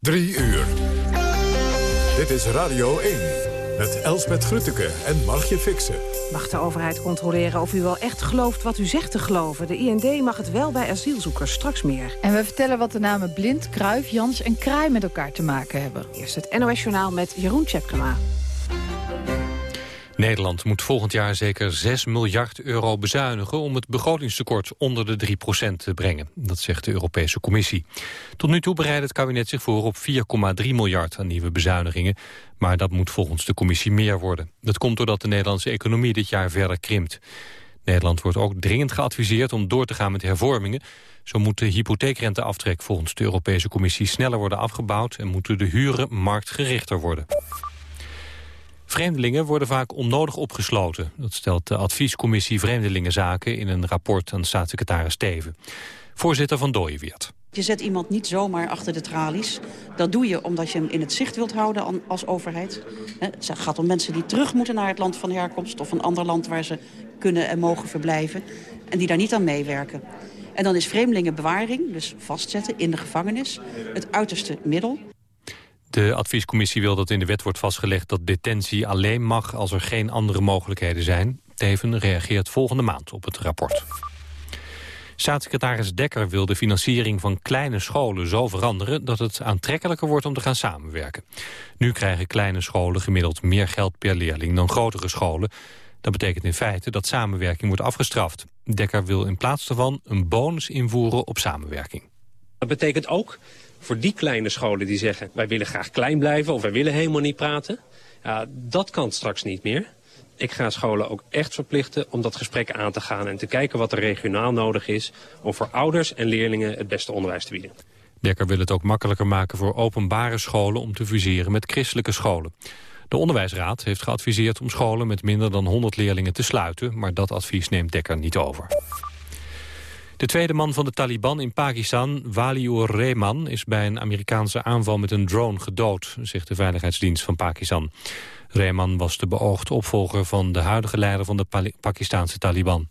Drie uur. Dit is Radio 1 met Elsbeth Grutteke en Margje Fixen. Mag de overheid controleren of u wel echt gelooft wat u zegt te geloven? De IND mag het wel bij asielzoekers, straks meer. En we vertellen wat de namen Blind, Kruif, Jans en Kraai met elkaar te maken hebben. Eerst het NOS Journaal met Jeroen Tjepkema. Nederland moet volgend jaar zeker 6 miljard euro bezuinigen... om het begrotingstekort onder de 3% te brengen. Dat zegt de Europese Commissie. Tot nu toe bereidt het kabinet zich voor op 4,3 miljard aan nieuwe bezuinigingen. Maar dat moet volgens de Commissie meer worden. Dat komt doordat de Nederlandse economie dit jaar verder krimpt. Nederland wordt ook dringend geadviseerd om door te gaan met hervormingen. Zo moet de hypotheekrenteaftrek volgens de Europese Commissie sneller worden afgebouwd... en moeten de huren marktgerichter worden. Vreemdelingen worden vaak onnodig opgesloten. Dat stelt de adviescommissie Vreemdelingenzaken in een rapport aan staatssecretaris Steven. Voorzitter van Dooyeweert. Je zet iemand niet zomaar achter de tralies. Dat doe je omdat je hem in het zicht wilt houden als overheid. Het gaat om mensen die terug moeten naar het land van herkomst... of een ander land waar ze kunnen en mogen verblijven. En die daar niet aan meewerken. En dan is vreemdelingenbewaring, dus vastzetten in de gevangenis... het uiterste middel. De adviescommissie wil dat in de wet wordt vastgelegd dat detentie alleen mag als er geen andere mogelijkheden zijn. Teven reageert volgende maand op het rapport. Staatssecretaris Dekker wil de financiering van kleine scholen zo veranderen dat het aantrekkelijker wordt om te gaan samenwerken. Nu krijgen kleine scholen gemiddeld meer geld per leerling dan grotere scholen. Dat betekent in feite dat samenwerking wordt afgestraft. Dekker wil in plaats daarvan een bonus invoeren op samenwerking. Dat betekent ook voor die kleine scholen die zeggen... wij willen graag klein blijven of wij willen helemaal niet praten... Ja, dat kan straks niet meer. Ik ga scholen ook echt verplichten om dat gesprek aan te gaan... en te kijken wat er regionaal nodig is... om voor ouders en leerlingen het beste onderwijs te bieden. Dekker wil het ook makkelijker maken voor openbare scholen... om te fuseren met christelijke scholen. De Onderwijsraad heeft geadviseerd om scholen met minder dan 100 leerlingen te sluiten... maar dat advies neemt Dekker niet over. De tweede man van de Taliban in Pakistan, Waliur Rehman... is bij een Amerikaanse aanval met een drone gedood, zegt de Veiligheidsdienst van Pakistan. Rehman was de beoogde opvolger van de huidige leider van de Pakistanse Taliban.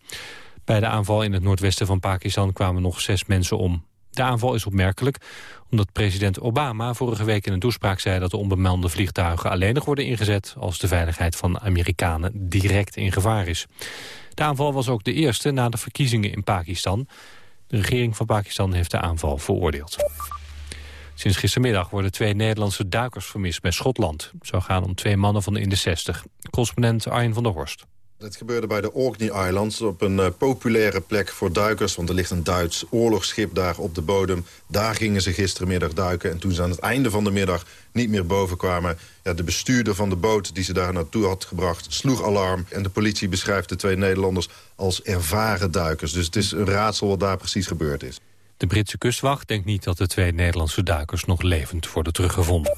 Bij de aanval in het noordwesten van Pakistan kwamen nog zes mensen om. De aanval is opmerkelijk omdat president Obama vorige week in een toespraak zei dat de onbemande vliegtuigen alleen nog worden ingezet als de veiligheid van Amerikanen direct in gevaar is. De aanval was ook de eerste na de verkiezingen in Pakistan. De regering van Pakistan heeft de aanval veroordeeld. Sinds gistermiddag worden twee Nederlandse duikers vermist bij Schotland. Het zou gaan om twee mannen van in de 60. Correspondent Arjen van der Horst. Het gebeurde bij de Orkney Islands op een uh, populaire plek voor duikers. Want er ligt een Duits oorlogsschip daar op de bodem. Daar gingen ze gistermiddag duiken. En toen ze aan het einde van de middag niet meer boven kwamen... Ja, de bestuurder van de boot die ze daar naartoe had gebracht sloeg alarm. En de politie beschrijft de twee Nederlanders als ervaren duikers. Dus het is een raadsel wat daar precies gebeurd is. De Britse kustwacht denkt niet dat de twee Nederlandse duikers nog levend worden teruggevonden.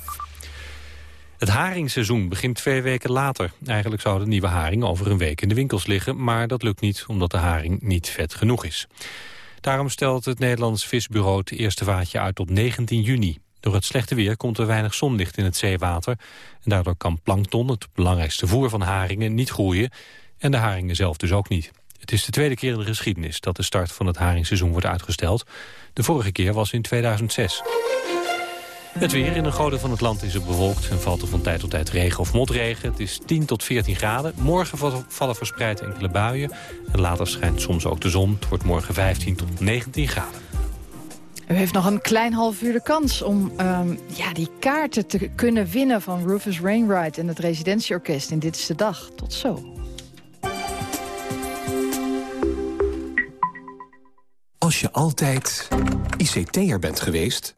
Het haringseizoen begint twee weken later. Eigenlijk zou de nieuwe haring over een week in de winkels liggen... maar dat lukt niet omdat de haring niet vet genoeg is. Daarom stelt het Nederlands Visbureau het eerste vaatje uit op 19 juni. Door het slechte weer komt er weinig zonlicht in het zeewater... en daardoor kan plankton, het belangrijkste voer van haringen, niet groeien... en de haringen zelf dus ook niet. Het is de tweede keer in de geschiedenis dat de start van het haringseizoen wordt uitgesteld. De vorige keer was in 2006. Het weer in een groot van het land is het bewolkt en valt er van tijd tot tijd regen of motregen. Het is 10 tot 14 graden. Morgen vallen verspreid enkele buien. En later schijnt soms ook de zon. Het wordt morgen 15 tot 19 graden. U heeft nog een klein half uur de kans om um, ja, die kaarten te kunnen winnen... van Rufus Wainwright en het Residentieorkest in Dit is de Dag. Tot zo. Als je altijd ICT'er bent geweest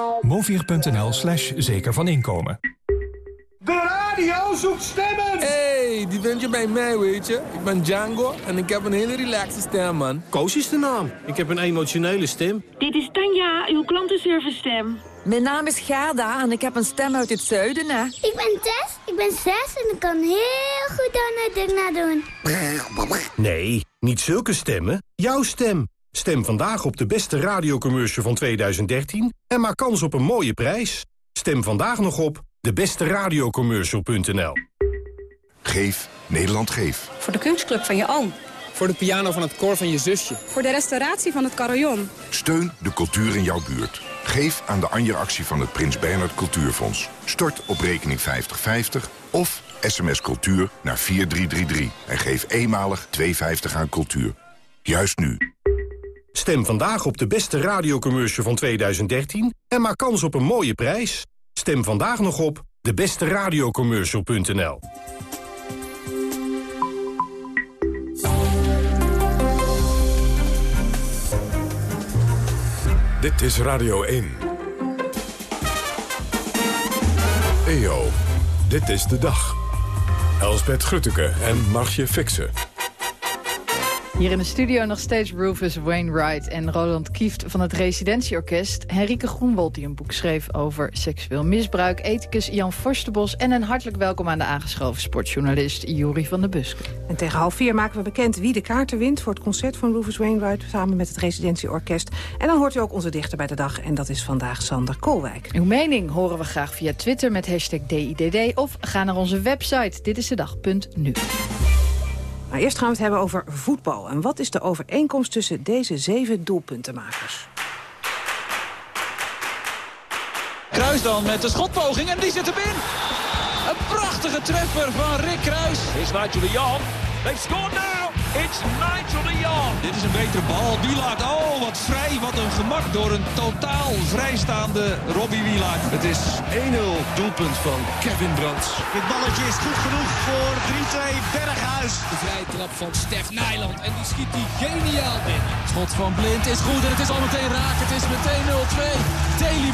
Movier.nl slash zeker van inkomen. De radio zoekt stemmen! hey, die vind je bij mij, weet je. Ik ben Django en ik heb een hele relaxe stem, man. Koos is de naam. Ik heb een emotionele stem. Dit is Tanja, uw klantenservice stem. Mijn naam is Gerda en ik heb een stem uit het zuiden, hè. Ik ben Tess, ik ben zes en ik kan heel goed aan het doen. Nee, niet zulke stemmen. Jouw stem. Stem vandaag op de beste radiocommercial van 2013 en maak kans op een mooie prijs. Stem vandaag nog op debesteradiocommercial.nl Geef Nederland Geef. Voor de kunstclub van je oom. Voor de piano van het koor van je zusje. Voor de restauratie van het carillon. Steun de cultuur in jouw buurt. Geef aan de Anja-actie van het Prins Bernhard Cultuurfonds. Stort op rekening 5050 of sms cultuur naar 4333. En geef eenmalig 2,50 aan cultuur. Juist nu. Stem vandaag op de beste radiocommercial van 2013 en maak kans op een mooie prijs. Stem vandaag nog op debesteradiocommercial.nl Dit is Radio 1. EO, dit is de dag. Elsbeth Grutteke en Margje Fixen. Hier in de studio nog steeds Rufus Wainwright en Roland Kieft van het Residentieorkest. Henrike Groenwold die een boek schreef over seksueel misbruik. Ethicus Jan Forstenbos en een hartelijk welkom aan de aangeschoven sportjournalist Juri van der Buske. En tegen half vier maken we bekend wie de kaarten wint... voor het concert van Rufus Wainwright samen met het Residentieorkest. En dan hoort u ook onze dichter bij de dag en dat is vandaag Sander Koolwijk. Uw mening horen we graag via Twitter met hashtag DIDD... of ga naar onze website ditisdedag.nu. Maar eerst gaan we het hebben over voetbal. En wat is de overeenkomst tussen deze zeven doelpuntenmakers? Kruis dan met de schotpoging en die zit er binnen. Een prachtige treffer van Rick Kruis. Is de Jong. They've scored now. It's Nigel de Jong. Dit is een betere bal. Wielaert, oh wat vrij, wat een gemak door een totaal vrijstaande Robbie Wielaert. Het is 1-0 doelpunt van Kevin Brands. Dit balletje is goed genoeg voor 3-2 Berghuis. De vrije trap van Stef Nijland en die schiet die geniaal binnen. Schot van Blind is goed en het is al meteen raak. Het is meteen 0-2. Daily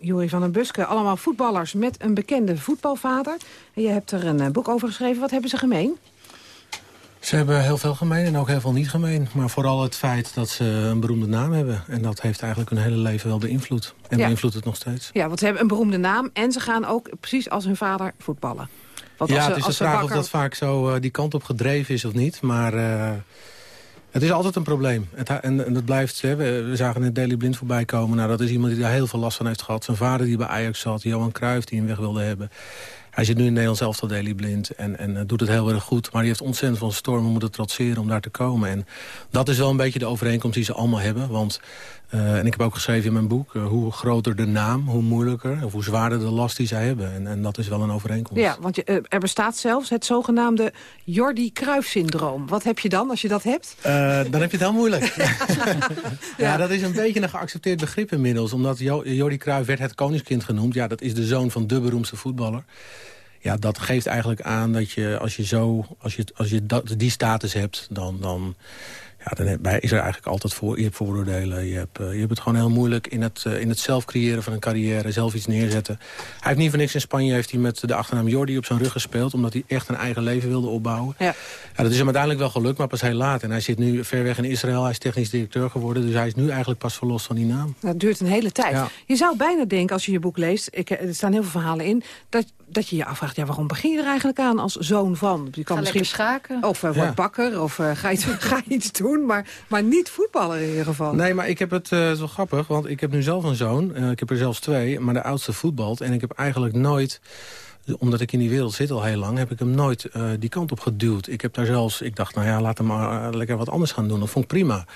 Jury van den Buske, allemaal voetballers met een bekende voetbalvader. En je hebt er een eh, boek over geschreven. Wat hebben ze gemeen? Ze hebben heel veel gemeen en ook heel veel niet gemeen. Maar vooral het feit dat ze een beroemde naam hebben. En dat heeft eigenlijk hun hele leven wel beïnvloed. En Ja. beïnvloedt het nog steeds. Ja, want ze hebben een beroemde naam en ze gaan ook precies als hun vader voetballen. Want ja, als ze- het is de als ze vraag of dat vaak zo eh, die kant op gedreven is of niet. Maar eh, het is altijd een probleem. Het, en, dat blijft, we, zagen net Daily Blind voorbij komen. Nou, dat is iemand die daar heel veel last van heeft gehad. Zijn vader die bij Ajax zat, Johan Cruijff die hem weg wilde hebben. Hij zit nu in Nederland zelf al Daily Blind en, en eh, doet het heel erg goed. Maar die heeft ontzettend veel stormen moeten trotseren om daar te komen. En dat is wel een beetje de overeenkomst die ze allemaal hebben. Want, eh, en ik heb ook geschreven in mijn boek... eh, hoe groter de naam, hoe moeilijker... of hoe zwaarder de last die zij hebben. En, en dat is wel een overeenkomst. Ja, want je, eh, er bestaat zelfs het zogenaamde Jordi Cruijff-syndroom. Wat heb je dan als je dat hebt? Dan heb je het heel moeilijk. ja. dat is een beetje een geaccepteerd begrip inmiddels. Omdat Jo- Jordi Cruijff werd het koningskind genoemd. Ja, dat is de zoon van de beroemdste voetballer. Ja, dat geeft eigenlijk aan dat je als je zo, als je, als je dat, die status hebt, dan, dan, ja, dan heb- bij- is er eigenlijk altijd voor, je hebt vooroordelen. Je hebt, eh, je hebt het gewoon heel moeilijk in het, eh, in het zelf creëren van een carrière, zelf iets neerzetten. Hij heeft niet voor niks in Spanje heeft hij met de achternaam Jordi op zijn rug gespeeld, omdat hij echt een eigen leven wilde opbouwen. Ja. Ja, dat is hem uiteindelijk wel gelukt, maar pas heel laat. En hij zit nu ver weg in Israël, hij is technisch directeur geworden, dus hij is nu eigenlijk pas verlost van die naam. Dat duurt een hele tijd. Ja. Je zou bijna denken, als je je boek leest... Ik, eh, er staan heel veel verhalen in... dat, dat je je afvraagt, ja, waarom begin je er eigenlijk aan als zoon van? Je kan Ga misschien schaken. Of uh, Ja. word bakker, of eh, ga, iets, ga iets doen, maar, maar niet voetballen in ieder geval. Nee, maar ik heb het, eh, het is wel grappig, want ik heb nu zelf een zoon. Eh, ik heb er zelfs twee, maar de oudste voetbalt. En ik heb eigenlijk nooit, omdat ik in die wereld zit al heel lang... heb ik hem nooit eh, die kant op geduwd. Ik heb daar zelfs, ik dacht, nou ja, laat hem maar eh, lekker wat anders gaan doen. Dat vond ik prima.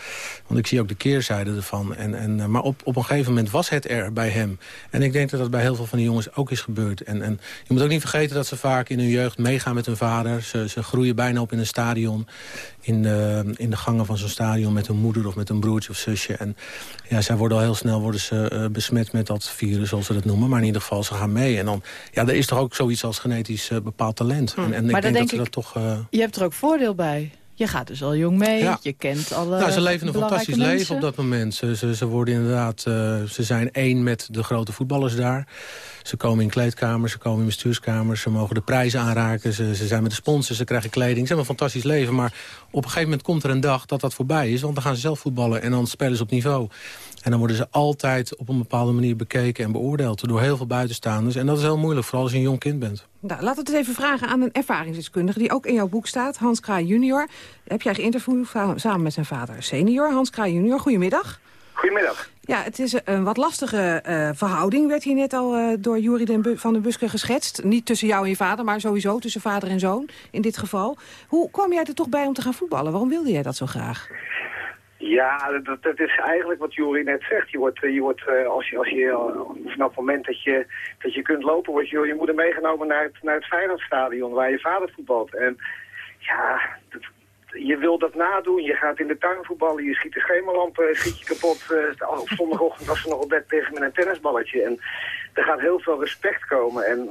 Want ik zie ook de keerzijde ervan. En, en, eh, maar op, op een gegeven moment was het er bij hem. En ik denk dat dat bij heel veel van die jongens ook is gebeurd. En, en je moet ook niet vergeten dat ze vaak in hun jeugd meegaan met hun vader. Ze, ze groeien bijna op in een stadion. In de, in de gangen van zo'n stadion met hun moeder of met een broertje of zusje. En ja, zij worden al heel snel worden ze, besmet met dat virus, zoals ze dat noemen. Maar in ieder geval, ze gaan mee. En dan, ja, er is toch ook zoiets als genetisch eh, bepaald talent. En, en ik denk, dat ze dat toch... eh, Je hebt er ook voordeel bij. Je gaat dus al jong mee, je kent alle Nou, ze leven een fantastisch mensen. leven op dat moment. Ze, ze, ze worden inderdaad, uh, ze zijn één met de grote voetballers daar. Ze komen in kleedkamers, ze komen in bestuurskamers, ze mogen de prijzen aanraken, ze, ze zijn met de sponsors, ze krijgen kleding. Ze hebben een fantastisch leven, maar op een gegeven moment komt er een dag dat dat voorbij is. Want dan gaan ze zelf voetballen en dan spelen ze op niveau. En dan worden ze altijd op een bepaalde manier bekeken en beoordeeld door heel veel buitenstaanders. En dat is heel moeilijk, vooral als je een jong kind bent. Nou, laten we het even vragen aan een ervaringsdeskundige die ook in jouw boek staat. Hans Kraai junior. Heb jij geïnterviewd samen met zijn vader senior. Hans Kraai junior, goedemiddag. Goedemiddag. Ja, het is een wat lastige uh, verhouding, werd hier net al uh, door Jurie van den Buske geschetst. Niet tussen jou en je vader, maar sowieso tussen vader en zoon in dit geval. Hoe kwam jij er toch bij om te gaan voetballen? Waarom wilde jij dat zo graag? Ja, dat, dat is eigenlijk wat Jurie net zegt. Je wordt, je wordt als je, als je vanaf het moment dat je, dat je kunt lopen, wordt je je moeder meegenomen naar het, naar het Feyenoordstadion waar je vader voetbalt. En ja, je wil dat nadoen. Je gaat in de tuin voetballen, je schiet de schemerlampen, schiet je kapot. Uh, op zondagochtend was ze nog op bed tegen met een tennisballetje. En er gaat heel veel respect komen. En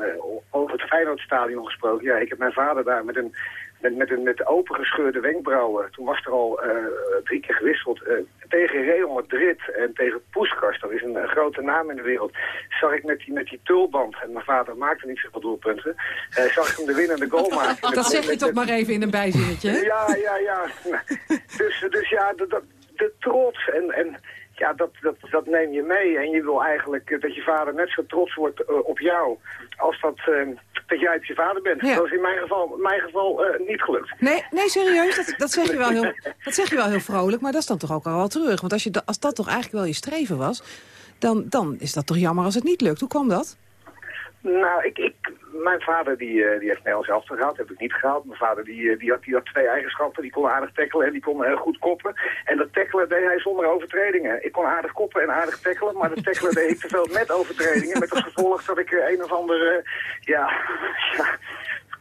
over het Feyenoordstadion gesproken, ja, ik heb mijn vader daar met een met, met, een, met opengescheurde wenkbrauwen. Toen was er al uh, drie keer gewisseld. Uh, tegen Real Madrid en tegen Puskas, dat is een, een, grote naam in de wereld, zag ik met die, met die tulband, en mijn vader maakte niet zoveel doelpunten, uh, zag ik hem de winnende goal maken. dat zeg je toch maar even in een bijzinnetje, hè? Ja, ja, ja. dus, dus ja, de, de, de trots en... en ja, dat, dat, dat neem je mee. En je wil eigenlijk dat je vader net zo trots wordt uh, op jou als dat, uh, dat jij op je vader bent. Ja. Dat is in mijn geval, in mijn geval uh, niet gelukt. Nee, nee serieus, dat, dat, zeg je wel heel, dat zeg je wel heel vrolijk, maar dat is dan toch ook al wel terug. Want als, je, als dat toch eigenlijk wel je streven was, dan, dan is dat toch jammer als het niet lukt. Hoe kwam dat? Nou, ik, ik, mijn vader die, uh, die heeft Nederlands elftal gehaald, heb ik niet gehaald. Mijn vader die, die, had, die had twee eigenschappen, die kon aardig tackelen en die kon heel goed koppen. En dat tackelen deed hij zonder overtredingen. Ik kon aardig koppen en aardig tackelen, maar dat tackelen deed ik te veel met overtredingen. Met als gevolg dat ik een of andere, ja, ja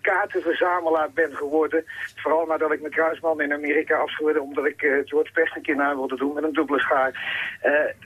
kaartenverzamelaar ben geworden. Vooral nadat ik mijn kruisman in Amerika afscheurde... omdat ik uh, George Pest een keer wilde doen met een dubbele schaar...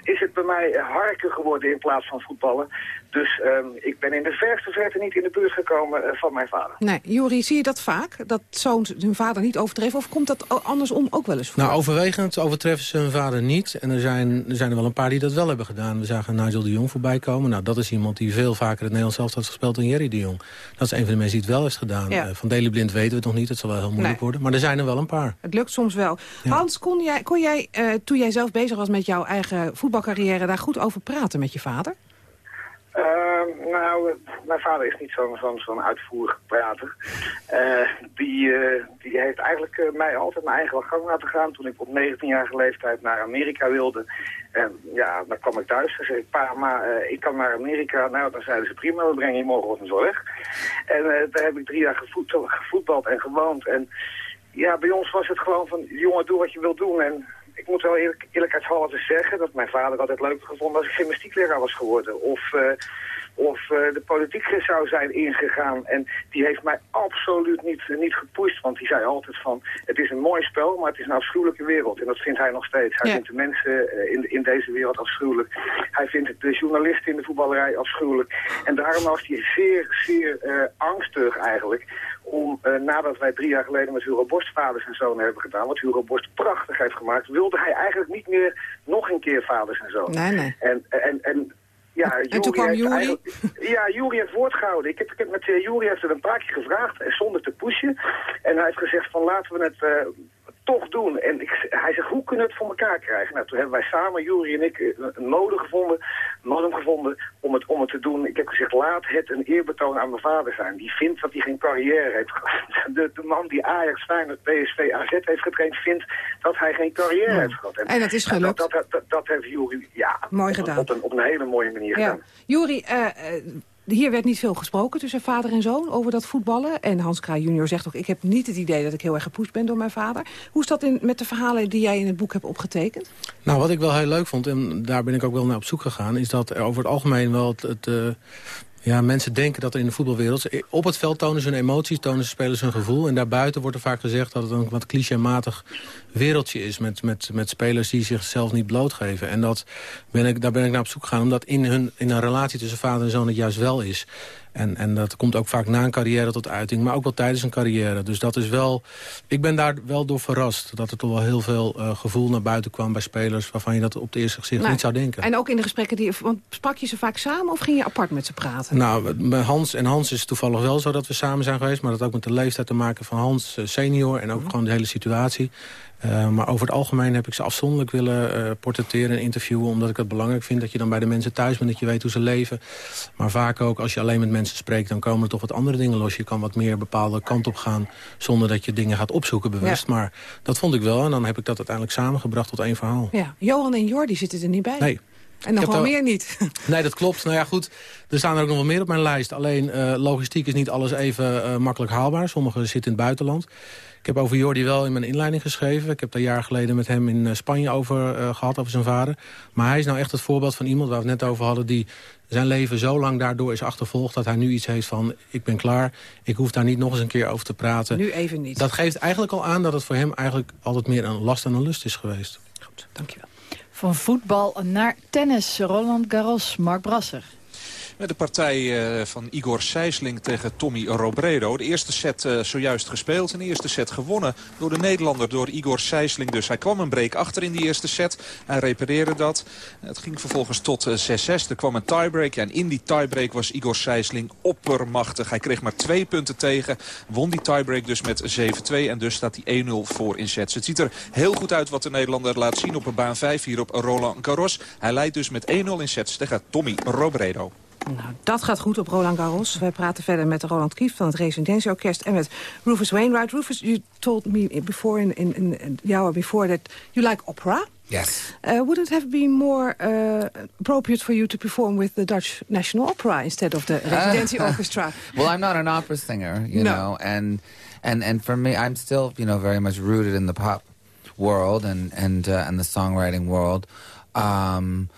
Is het bij mij harken geworden in plaats van voetballen. Dus um, ik ben in de verste verte niet in de buurt gekomen uh, van mijn vader. Nee, Jori, zie je dat vaak? Dat zoons hun vader niet overtreffen? Of komt dat andersom ook wel eens voor? Nou, overwegend overtreffen ze hun vader niet. En er zijn, er zijn er wel een paar die dat wel hebben gedaan. We zagen Nigel de Jong voorbij komen. Nou, dat is iemand die veel vaker het Nederlands zelf had gespeeld dan Jerry de Jong. Dat is een van de mensen die het wel heeft gedaan. Ja. Uh, van Deli Blind weten we het nog niet. Het zal wel heel moeilijk nee. worden. Maar er zijn er wel een paar. Het lukt soms wel. Ja. Hans, kon jij, kon jij uh, toen jij zelf bezig was met jouw eigen voetbalcarrière... daar goed over praten met je vader? Uh, nou, mijn vader is niet zo'n zo uitvoerig prater. Uh, die, uh, die heeft eigenlijk uh, mij altijd mijn eigen gang laten gaan. Toen ik op 19-jarige leeftijd naar Amerika wilde. En ja, dan kwam ik thuis en zei ik, pa, maar ik kan naar Amerika. Nou, dan zeiden ze prima, we brengen je morgen zo weg. En daar heb ik drie jaar gevoet, gevoetbald en gewoond. En ja, bij ons was het gewoon van, jongen, doe wat je wilt doen. En ik moet wel eerlijk, eerlijkheidshalve zeggen dat mijn vader altijd leuk gevonden als ik gymnastiekleraar was geworden. Of, uh, of uh, de politiek zou zijn ingegaan. En die heeft mij absoluut niet, niet gepusht. Want die zei altijd van, het is een mooi spel, maar het is een afschuwelijke wereld. En dat vindt hij nog steeds. Hij ja. vindt de mensen uh, in, in deze wereld afschuwelijk. Hij vindt de journalisten in de voetballerij afschuwelijk. En daarom was hij zeer, zeer angstig eigenlijk om, uh, nadat wij drie jaar geleden met Hugo Borst vaders en zonen hebben gedaan, wat Hugo Borst prachtig heeft gemaakt, wilde hij eigenlijk niet meer nog een keer vaders en zonen. Nee, nee. En, en, en ja, en toen kwam Jury? Ja, Jury heeft woord gehouden. Ik heb, ik heb met uh, Jury heeft het een paar keer gevraagd, en zonder te pushen. En hij heeft gezegd van laten we het uh, toch doen. En ik, hij zegt, hoe kunnen we het voor elkaar krijgen? Nou, toen hebben wij samen, Jury en ik, een mode gevonden, modem gevonden om het, om het te doen. Ik heb gezegd, laat het een eerbetoon aan mijn vader zijn. Die vindt dat hij geen carrière heeft. De, de man die Ajax, Feyenoord, PSV, AZ heeft getraind, vindt dat hij geen carrière ja. heeft gehad. En, en dat is gelukt. Dat, dat, dat, dat heeft Jury, ja, Mooi gedaan. Op een, op een hele mooie manier ja. gedaan. Jury, uh, hier werd niet veel gesproken tussen vader en zoon over dat voetballen. En Hans Kraai junior zegt ook, ik heb niet het idee dat ik heel erg gepusht ben door mijn vader. Hoe is dat in, met de verhalen die jij in het boek hebt opgetekend? Nou, wat ik wel heel leuk vond, en daar ben ik ook wel naar op zoek gegaan... is dat er over het algemeen wel het... uh, ja, mensen denken dat er in de voetbalwereld... op het veld tonen ze hun emoties, tonen ze spelers hun gevoel... en daarbuiten wordt er vaak gezegd dat het een wat clichématig wereldje is... Met, met, met spelers die zichzelf niet blootgeven. En dat ben ik, daar ben ik naar op zoek gegaan, omdat in, hun, in een relatie tussen vader en zoon het juist wel is. En, en dat komt ook vaak na een carrière tot uiting, maar ook wel tijdens een carrière. Dus dat is wel, ik ben daar wel door verrast. Dat er toch wel heel veel uh, gevoel naar buiten kwam bij spelers... waarvan je dat op het eerste gezicht nou, niet zou denken. En ook in de gesprekken, die, want sprak je ze vaak samen of ging je apart met ze praten? Nou, met Hans en Hans is toevallig wel zo dat we samen zijn geweest... maar dat ook met de leeftijd te maken van Hans uh, senior... en ook mm -hmm. gewoon de hele situatie. Uh, maar over het algemeen heb ik ze afzonderlijk willen uh, portretteren en interviewen... omdat ik het belangrijk vind dat je dan bij de mensen thuis bent... dat je weet hoe ze leven. Maar vaak ook, als je alleen met mensen spreekt... dan komen er toch wat andere dingen los. Je kan wat meer bepaalde kant op gaan... zonder dat je dingen gaat opzoeken bewust. Ja. Maar dat vond ik wel en dan heb ik dat uiteindelijk samengebracht tot één verhaal. Ja. Johan en Jordi zitten er niet bij. Nee. En nog wel meer niet. Nee, dat klopt. Nou ja, goed. Er staan er ook nog wel meer op mijn lijst. Alleen uh, logistiek is niet alles even uh, makkelijk haalbaar. Sommigen zitten in het buitenland. Ik heb over Jordi wel in mijn inleiding geschreven. Ik heb daar jaar geleden met hem in Spanje over uh, gehad, over zijn vader. Maar hij is nou echt het voorbeeld van iemand waar we het net over hadden... die zijn leven zo lang daardoor is achtervolgd... dat hij nu iets heeft van, ik ben klaar, ik hoef daar niet nog eens een keer over te praten. Nu even niet. Dat geeft eigenlijk al aan dat het voor hem eigenlijk altijd meer een last en een lust is geweest. Goed, dankjewel. Van voetbal naar tennis, Roland Garros, Mark Brasser. Met de partij uh, van Igor Sijsling tegen Tommy Robredo. De eerste set uh, zojuist gespeeld. En de eerste set gewonnen door de Nederlander, door Igor Sijsling. Dus hij kwam een break achter in die eerste set. Hij repareerde dat. Het ging vervolgens tot 6-6. Uh, er kwam een tiebreak. En in die tiebreak was Igor Sijsling oppermachtig. Hij kreeg maar twee punten tegen. Won die tiebreak dus met 7-2. En dus staat hij 1-0 voor in sets. Het ziet er heel goed uit wat de Nederlander laat zien op een baan 5 hier op Roland Garros. Hij leidt dus met 1-0 in sets tegen Tommy Robredo. Nou, dat gaat goed op Roland Garros. Wij praten verder met Roland Kieft van het Residentieorkest... en met Rufus Wainwright. Rufus, you told me before in, in, in the hour before that you like opera. Yes. Uh, wouldn't it have been more uh, appropriate for you to perform with the Dutch National Opera instead of the Residency uh, Orchestra? Well, I'm not an opera singer, you no. know, and and and for me, I'm still, you know, very much rooted in the pop world and and uh, and the songwriting world. Um,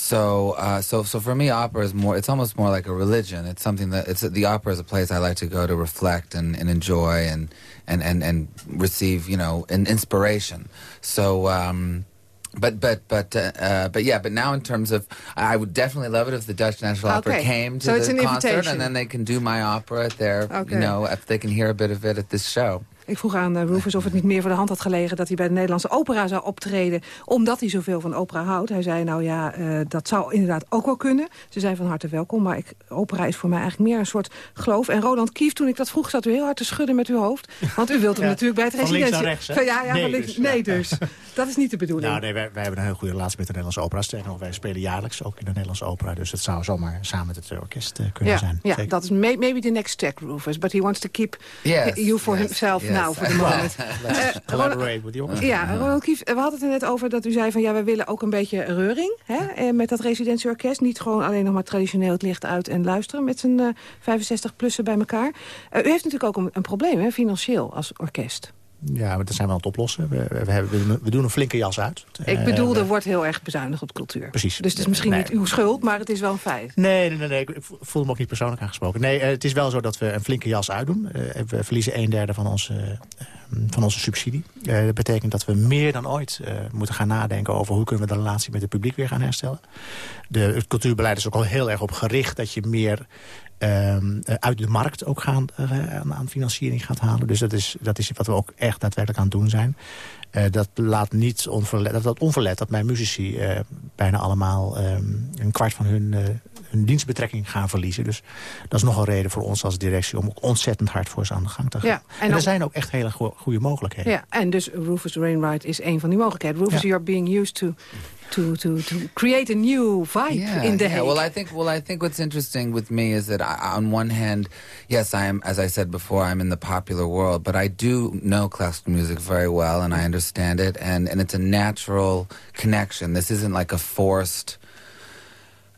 so, uh, so, so for me, opera is more. It's almost more like a religion. It's something that it's the opera is a place I like to go to reflect and, and enjoy and, and, and, and receive, you know, an inspiration. So, um, but but but uh, uh, but yeah. But now, in terms of, I would definitely love it if the Dutch National Opera okay. came to so the concert, invitation. and then they can do my opera at their, Okay. you know, if they can hear a bit of it at this show. Ik vroeg aan uh, Rufus of het niet meer voor de hand had gelegen... dat hij bij de Nederlandse opera zou optreden... omdat hij zoveel van opera houdt. Hij zei, nou ja, uh, dat zou inderdaad ook wel kunnen. Ze zijn van harte welkom, maar ik, opera is voor mij eigenlijk meer een soort geloof. En Roland Kief, toen ik dat vroeg, zat u heel hard te schudden met uw hoofd. Want u wilt hem Ja, natuurlijk bij het van links residentie... naar rechts, hè? Ja, ja, Nee van links- dus, nee ja. dus. Dat is niet de bedoeling. Nou, nee, wij, wij hebben een heel goede relatie met de Nederlandse opera. Sterker nog, wij spelen jaarlijks ook in de Nederlandse opera. Dus het zou zomaar samen met het orkest eh, kunnen ja, zijn. ja dat is may- maybe the next track, Rufus. But he wants to keep Yes, you for yes, himself yes. Now, for the moment. Eh, collaborate with. Ja, Ronald Kief, we hadden het er net over dat u zei van... ja, we willen ook een beetje reuring hè, eh, met dat residentieorkest. Niet gewoon alleen nog maar traditioneel het licht uit en luisteren... met z'n 65-plussen bij elkaar. Eh, u heeft natuurlijk ook een, een probleem, hè, financieel, als orkest. Ja, maar dat zijn we aan het oplossen. We, we, hebben, we doen een flinke jas uit. Ik Eh, bedoel, er wordt heel erg bezuinigd op cultuur. Precies. Dus het is misschien Nee. niet uw schuld, maar het is wel een feit. Nee, nee, nee, nee, ik voel me ook niet persoonlijk aangesproken. Nee, eh, het is wel zo dat we een flinke jas uitdoen. Eh, we verliezen een derde van onze, eh, van onze subsidie. Eh, dat betekent dat we meer dan ooit eh, moeten gaan nadenken... over hoe kunnen we de relatie met het publiek weer gaan herstellen. De, het cultuurbeleid is ook al heel erg op gericht... dat je meer ehm, eh, uit de markt ook gaan, eh, aan, financiering gaat halen. Dus dat is, dat is wat we ook echt daadwerkelijk aan het doen zijn. Eh, dat laat niet onverlet, dat, dat onverlet dat mijn muzici bijna allemaal ehm, een kwart van hun, hun dienstbetrekking gaan verliezen. Dus dat is nog een reden voor ons als directie om ook ontzettend hard voor ze aan de gang te gaan. Ja, en en er ook- zijn ook echt hele go- goede mogelijkheden. Ja, en dus Rufus Wainwright is een van die mogelijkheden. Rufus, Ja. you are being used to, to, to, to create a new vibe Yeah, in the yeah. Hague. Well, I think well, I think what's interesting with me is that I, on one hand, yes, I am, as I said before, I'm in the popular world, but I do know classical music very well, and I understand it, and and it's a natural connection. This isn't like a forced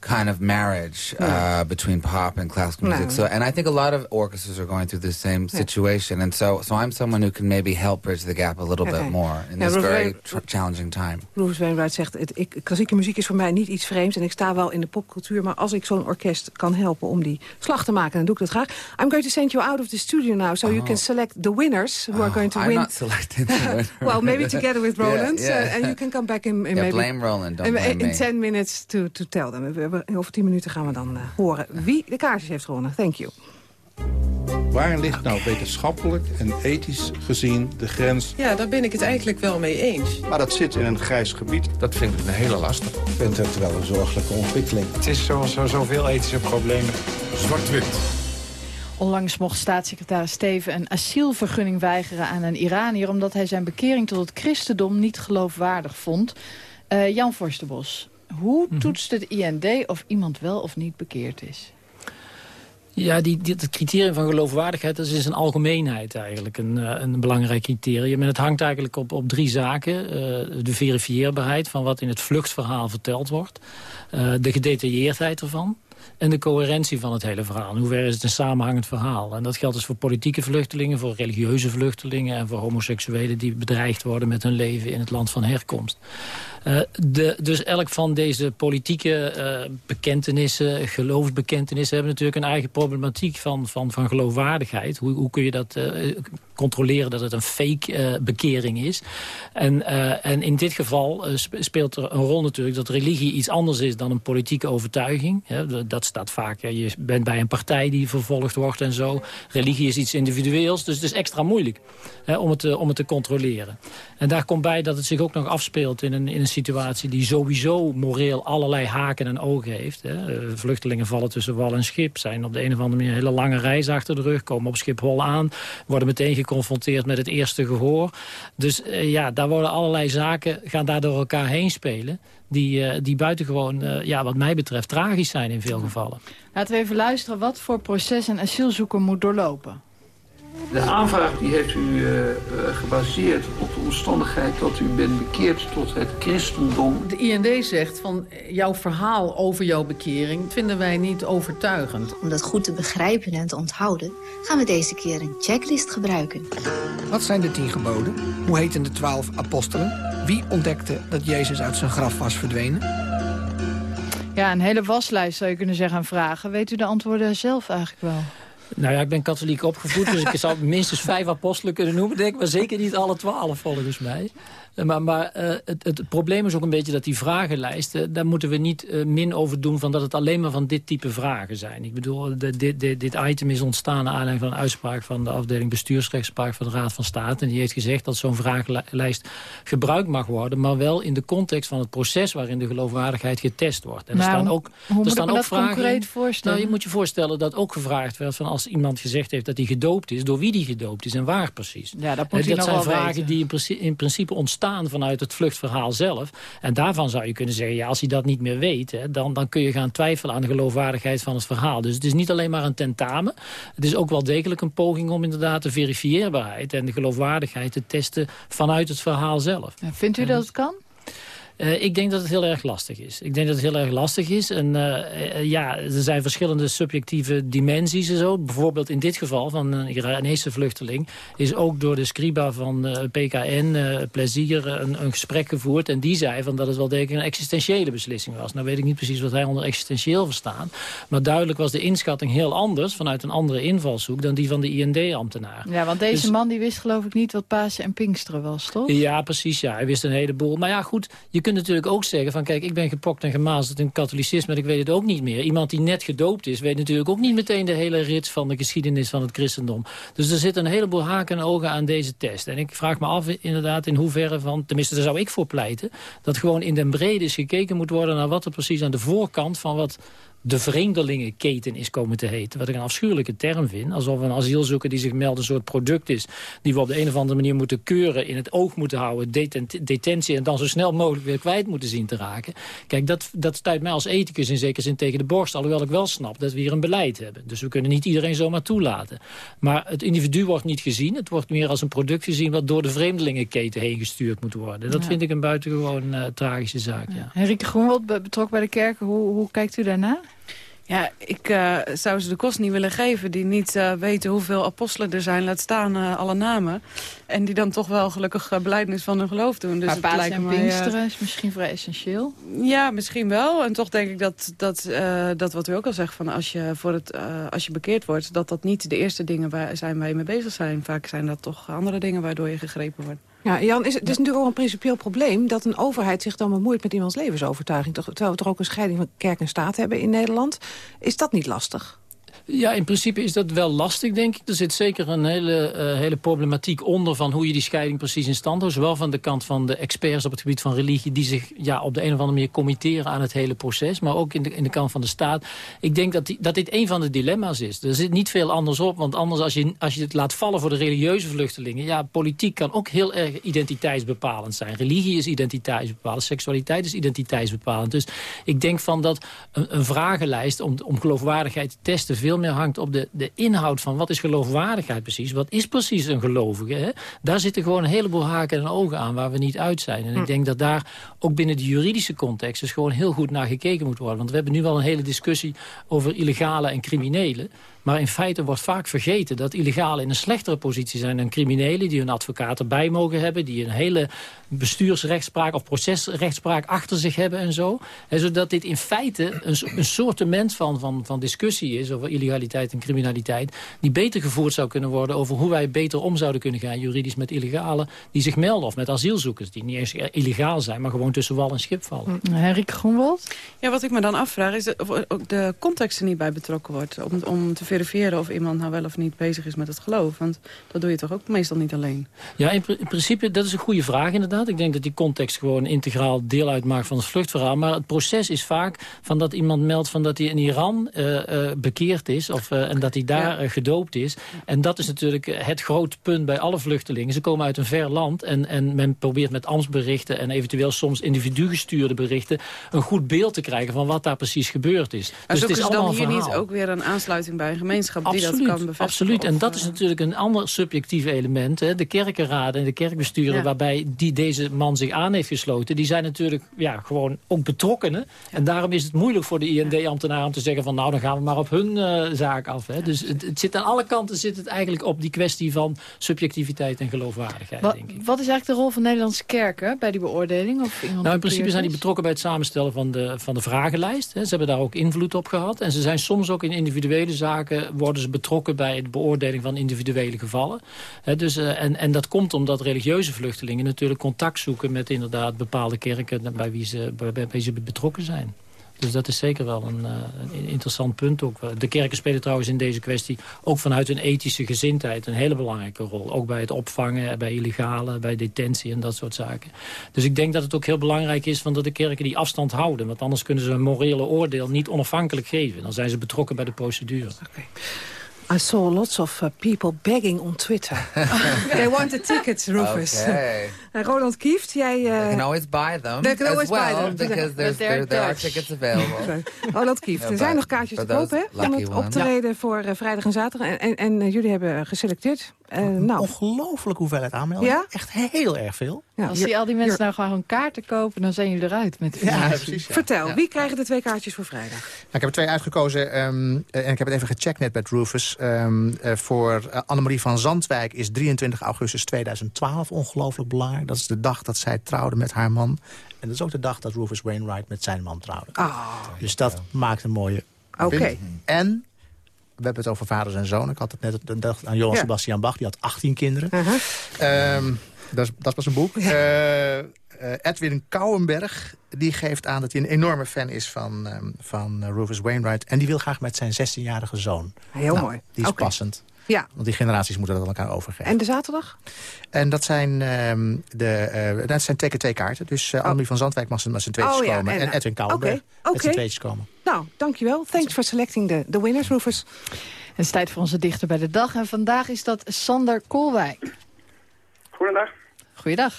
kind of marriage uh, between pop and classical music. No. So, and I think a lot of orchestras are going through the same situation, and so so I'm someone who can maybe help bridge the gap a little Okay. bit more in Yeah, this we're very challenging time. Rufus Wainwright zegt, het, ik, klassieke muziek is voor mij niet iets vreemds... en ik sta wel in de popcultuur, maar als ik zo'n orkest kan helpen... om die slag te maken, dan doe ik dat graag. I'm going to send you out of the studio now... so you Oh. can select the winners who are Oh, going to I'm win. not selecting well, maybe together with Roland. yeah. uh, and you can come back in, in Yeah, maybe... blame Roland, don't in, blame in me. 10 minutes to, to tell them. We, over tien minuten gaan we dan uh, horen wie de kaartjes heeft gewonnen. Thank you. Waar ligt nou wetenschappelijk en ethisch gezien de grens? Ja, daar ben ik het eigenlijk wel mee eens. Maar dat zit in een grijs gebied. Dat vind ik een hele lastige. Ik vind het wel een zorgelijke ontwikkeling. Het is zoals zo, zoveel ethische problemen. Zwart-wit. Onlangs mocht staatssecretaris Steven een asielvergunning weigeren aan een Iranier... omdat hij zijn bekering tot het christendom niet geloofwaardig vond. Uh, Jan Forstenbos, hoe mhm. toetst het IND of iemand wel of niet bekeerd is? Ja, die, die, het criterium van geloofwaardigheid dat is een algemeenheid eigenlijk een, uh, een belangrijk criterium. En het hangt eigenlijk op, op drie zaken. Uh, de verifieerbaarheid van wat in het vluchtverhaal verteld wordt. Uh, de gedetailleerdheid ervan en de coherentie van het hele verhaal. In hoeverre is het een samenhangend verhaal? En dat geldt dus voor politieke vluchtelingen, voor religieuze vluchtelingen... en voor homoseksuelen die bedreigd worden met hun leven in het land van herkomst. Uh, de, dus elk van deze politieke uh, bekentenissen, geloofsbekentenissen... hebben natuurlijk een eigen problematiek van, van, van geloofwaardigheid. Hoe, hoe kun je dat uh, controleren dat het een fake bekering is? En, en in dit geval speelt er een rol natuurlijk dat religie iets anders is dan een politieke overtuiging. dat staat vaak, je bent bij een partij die vervolgd wordt en zo. Religie is iets individueels, dus het is extra moeilijk om, het, om het te controleren. En daar komt bij dat het zich ook nog afspeelt in een, in een situatie die sowieso moreel allerlei haken en ogen heeft. Hè. Eh, vluchtelingen vallen tussen wal en schip, zijn op de een of andere manier een hele lange reis achter de rug, komen op Schiphol aan, worden meteen geconfronteerd met het eerste gehoor. Dus uh, ja, daar worden allerlei zaken, gaan daar door elkaar heen spelen die, uh, die buitengewoon, ja, wat mij betreft, tragisch zijn in veel gevallen. Laten we even luisteren wat voor proces een asielzoeker moet doorlopen. De aanvraag die heeft u uh, gebaseerd op de omstandigheid dat u bent bekeerd tot het christendom. De IND zegt van jouw verhaal over jouw bekering vinden wij niet overtuigend. Om dat goed te begrijpen en te onthouden gaan we deze keer een checklist gebruiken. Wat zijn de tien geboden? Hoe heten de twaalf apostelen? Wie ontdekte dat Jezus uit zijn graf was verdwenen? Ja, een hele waslijst zou je kunnen zeggen aan vragen. Weet u de antwoorden zelf eigenlijk wel? Nou ja, ik ben katholiek opgevoed, dus ik zou minstens vijf apostelen kunnen noemen, denk. Maar zeker niet alle twaalf, volgens mij. Eh, maar, maar uh, het, het, probleem is ook een beetje dat die vragenlijsten... Uh, daar moeten we niet uh, min over doen van dat het alleen maar van dit type vragen zijn. Ik bedoel, de, dit, dit, dit, item is ontstaan naar aanleiding van een uitspraak... van de afdeling bestuursrechtspraak van de Raad van State. En die heeft gezegd dat zo'n vragenlijst gebruikt mag worden... maar wel in de context van het proces waarin de geloofwaardigheid getest wordt. En nou, er staan ook, hoe er staan ook dat vragen concreet voorstellen? Nou, je moet je voorstellen dat ook gevraagd werd... van als iemand gezegd heeft dat hij gedoopt is... door wie die gedoopt is en waar precies. Ja, dat moet dat zijn vragen weten. die in principe, in principe ontstaan vanuit het vluchtverhaal zelf. En daarvan zou je kunnen zeggen, ja, als hij dat niet meer weet... Hè, dan, dan kun je gaan twijfelen aan de geloofwaardigheid van het verhaal. Dus het is niet alleen maar een tentamen. Het is ook wel degelijk een poging om inderdaad de verifieerbaarheid... en de geloofwaardigheid te testen vanuit het verhaal zelf. Vindt u dat het kan? Uh, ik denk dat het heel erg lastig is. Ik denk dat het heel erg lastig is. En uh, ja, er zijn verschillende subjectieve dimensies en zo. Bijvoorbeeld in dit geval van een Iranese vluchteling... is ook door de scriba van uh, PKN, Plezier, een, een, gesprek gevoerd. En die zei van dat het wel degelijk een existentiële beslissing was. Nou weet ik niet precies wat hij onder existentieel verstaan. Maar duidelijk was de inschatting heel anders... vanuit een andere invalshoek dan die van de IND-ambtenaar. Ja, want deze dus, man die wist geloof ik niet wat Pasen en Pinksteren was, toch? Ja, precies. Ja, hij wist een heleboel. Maar ja, goed, je kunt natuurlijk ook zeggen van... kijk, ik ben gepokt en gemazeld in katholicisme... en ik weet het ook niet meer. Iemand die net gedoopt is... weet natuurlijk ook niet meteen de hele rits van de geschiedenis van het christendom. Dus er zit een heleboel haken en ogen aan deze test. En ik vraag me af inderdaad in hoeverre van... tenminste, daar zou ik voor pleiten... dat gewoon in den brede is gekeken moet worden... naar wat er precies aan de voorkant van wat de vreemdelingenketen is komen te heten. Wat ik een afschuwelijke term vind. Alsof een asielzoeker die zich meldt een soort product is... die we op de een of andere manier moeten keuren, in het oog moeten houden... detentie en dan zo snel mogelijk weer kwijt moeten zien te raken. Kijk, dat, dat stuit mij als ethicus in zekere zin tegen de borst. Alhoewel ik wel snap dat we hier een beleid hebben. Dus we kunnen niet iedereen zomaar toelaten. Maar het individu wordt niet gezien. Het wordt meer als een product gezien... wat door de vreemdelingenketen heen gestuurd moet worden. Dat ja. vind ik een buitengewoon uh, tragische zaak. Ja. Henrike Groenwald, betrokken bij de kerken. Hoe, hoe kijkt u daarna? Ja, ik uh, zou ze de kost niet willen geven die niet uh, weten hoeveel apostelen er zijn. Laat staan uh, alle namen. En die dan toch wel gelukkig beleidnis van hun geloof doen. Dus maar Paas en Pinksteren is misschien vrij essentieel. Ja, misschien wel. En toch denk ik dat, dat, dat wat u ook al zegt, van als, je voor het, als je bekeerd wordt... dat dat niet de eerste dingen waar, zijn waar je mee bezig zijn. Vaak zijn dat toch andere dingen waardoor je gegrepen wordt. Ja, Jan, is het, is natuurlijk ook een principieel probleem... dat een overheid zich dan bemoeit met iemands levensovertuiging. Terwijl we toch ook een scheiding van kerk en staat hebben in Nederland. Is dat niet lastig? Ja, in principe is dat wel lastig, denk ik. Er zit zeker een hele, eh, hele problematiek onder van hoe je die scheiding precies in stand houdt. Zowel van de kant van de experts op het gebied van religie... die zich ja, op de een of andere manier committeren aan het hele proces. Maar ook in de, in de kant van de staat. Ik denk dat, die, dat dit een van de dilemma's is. Er zit niet veel anders op. Want anders als je, als je het laat vallen voor de religieuze vluchtelingen... ja, politiek kan ook heel erg identiteitsbepalend zijn. Religie is identiteitsbepalend. Seksualiteit is identiteitsbepalend. Dus ik denk van dat een, een vragenlijst om, om geloofwaardigheid te testen... veel meer hangt op de, de inhoud van wat is geloofwaardigheid precies. Wat is precies een gelovige? Hè? Daar zitten gewoon een heleboel haken en ogen aan waar we niet uit zijn. En ik hm. denk dat daar ook binnen de juridische context... dus gewoon heel goed naar gekeken moet worden. Want we hebben nu wel een hele discussie over illegale en criminelen. Maar in feite wordt vaak vergeten dat illegalen in een slechtere positie zijn dan criminelen... die hun advocaat erbij mogen hebben, die een hele bestuursrechtspraak of procesrechtspraak achter zich hebben en zo. En zodat dit in feite een, een sortiment van, van, van discussie is over illegaliteit en criminaliteit... die beter gevoerd zou kunnen worden over hoe wij beter om zouden kunnen gaan... juridisch met illegalen die zich melden of met asielzoekers... die niet eens illegaal zijn, maar gewoon tussen wal en schip vallen. Hm. Henrik Groenwald? Ja, wat ik me dan afvraag is of ook de context er niet bij betrokken wordt... om, om te verifiëren of iemand nou wel of niet bezig is met het geloof. Want dat doe je toch ook meestal niet alleen? Ja, in, in principe, dat is een goede vraag inderdaad. Ik denk dat die context gewoon integraal deel uitmaakt van het vluchtverhaal. Maar het proces is vaak van dat iemand meldt van dat hij in Iran uh, uh, bekeerd is. Of, uh, en dat hij daar gedoopt is. En dat is natuurlijk het grote punt bij alle vluchtelingen. Ze komen uit een ver land. En, en men probeert met ambtsberichten en eventueel soms individu gestuurde berichten... een goed beeld te krijgen van wat daar precies gebeurd is. Maar dus het is dan hier niet ook weer een aansluiting bij gemeenschap absoluut, die dat kan bevestigen? Absoluut. En dat is natuurlijk een ander subjectief element. Hè. De kerkenraden en de kerkbesturen waarbij die deze man zich aan heeft gesloten... die zijn natuurlijk ja, gewoon ook betrokkenen. En daarom is het moeilijk voor de IND-ambtenaren om te zeggen... van nou, dan gaan we maar op hun uh, zaak af. Hè. Dus het, het, zit aan alle kanten zit het eigenlijk op die kwestie van subjectiviteit en geloofwaardigheid, wat, denk ik. Wat is eigenlijk de rol van Nederlandse kerken bij die beoordeling? Of nou, in principe zijn die betrokken bij het samenstellen van de, van de vragenlijst. Hè. Ze hebben daar ook invloed op gehad. En ze zijn soms ook in individuele zaken... worden ze betrokken bij de beoordeling van individuele gevallen. Dus, uh, en, en dat komt omdat religieuze vluchtelingen natuurlijk contact zoeken met inderdaad bepaalde kerken bij wie ze, bij, wie ze betrokken zijn. Dus dat is zeker wel een, een, interessant punt. Ook. De kerken spelen trouwens in deze kwestie ook vanuit hun ethische gezindheid een hele belangrijke rol. Ook bij het opvangen, bij illegale, bij detentie en dat soort zaken. Dus ik denk dat het ook heel belangrijk is van dat de kerken die afstand houden. Want anders kunnen ze een morele oordeel niet onafhankelijk geven. Dan zijn ze betrokken bij de procedure. Okay. I saw lots of uh, people begging on Twitter. They want the tickets, Rufus. Okay. Uh, Roland Kieft, jij... Uh, they can always buy them they can always well, buy them. because there's, there, there are tickets available. Roland Kieft, er zijn nog kaartjes te kopen van het optreden ja. voor uh, vrijdag en zaterdag. En, en, en uh, jullie hebben geselecteerd. Uh, nou. Ongelooflijk hoeveelheid aanmeldingen. Ja? Echt heel erg veel. Ja, Als die, al die mensen nou gewoon kaarten kopen, dan zijn jullie eruit met de ja, precies, ja. Vertel, wie krijgen de twee kaartjes voor vrijdag? Nou, ik heb er twee uitgekozen um, en ik heb het even gecheckt net met Rufus. Um, uh, voor uh, Annemarie van Zandwijk is 23 augustus 2012 ongelooflijk belangrijk. Dat is de dag dat zij trouwde met haar man. En dat is ook de dag dat Rufus Wainwright met zijn man trouwde. Oh, dus dat maakt een mooie... Oké. Okay. En we hebben het over vaders en zoon. Ik had het net aan Johan ja. Sebastian Bach, die had 18 kinderen. Uh -huh. um, dat, is, dat is pas een boek. Ja. Uh, uh, Edwin Kouwenberg die geeft aan dat hij een enorme fan is van, um, van uh, Rufus Wainwright. En die wil graag met zijn 16-jarige zoon. Heel nou, mooi. Die is okay. passend. Ja. Want die generaties moeten dat aan elkaar overgeven. En de zaterdag? En dat zijn, um, de, uh, dat zijn TKT-kaarten. Dus uh, oh. Van Zandwijk mag met zijn tweetjes oh, ja, komen. En, en Edwin Kouwenberg okay. okay. met zijn tweetjes komen. Nou, dankjewel. Thanks for selecting the, the winners, Rufus. Het is tijd voor onze dichter bij de dag. En vandaag is dat Sander Koolwijk. Goedendag. Goeiedag.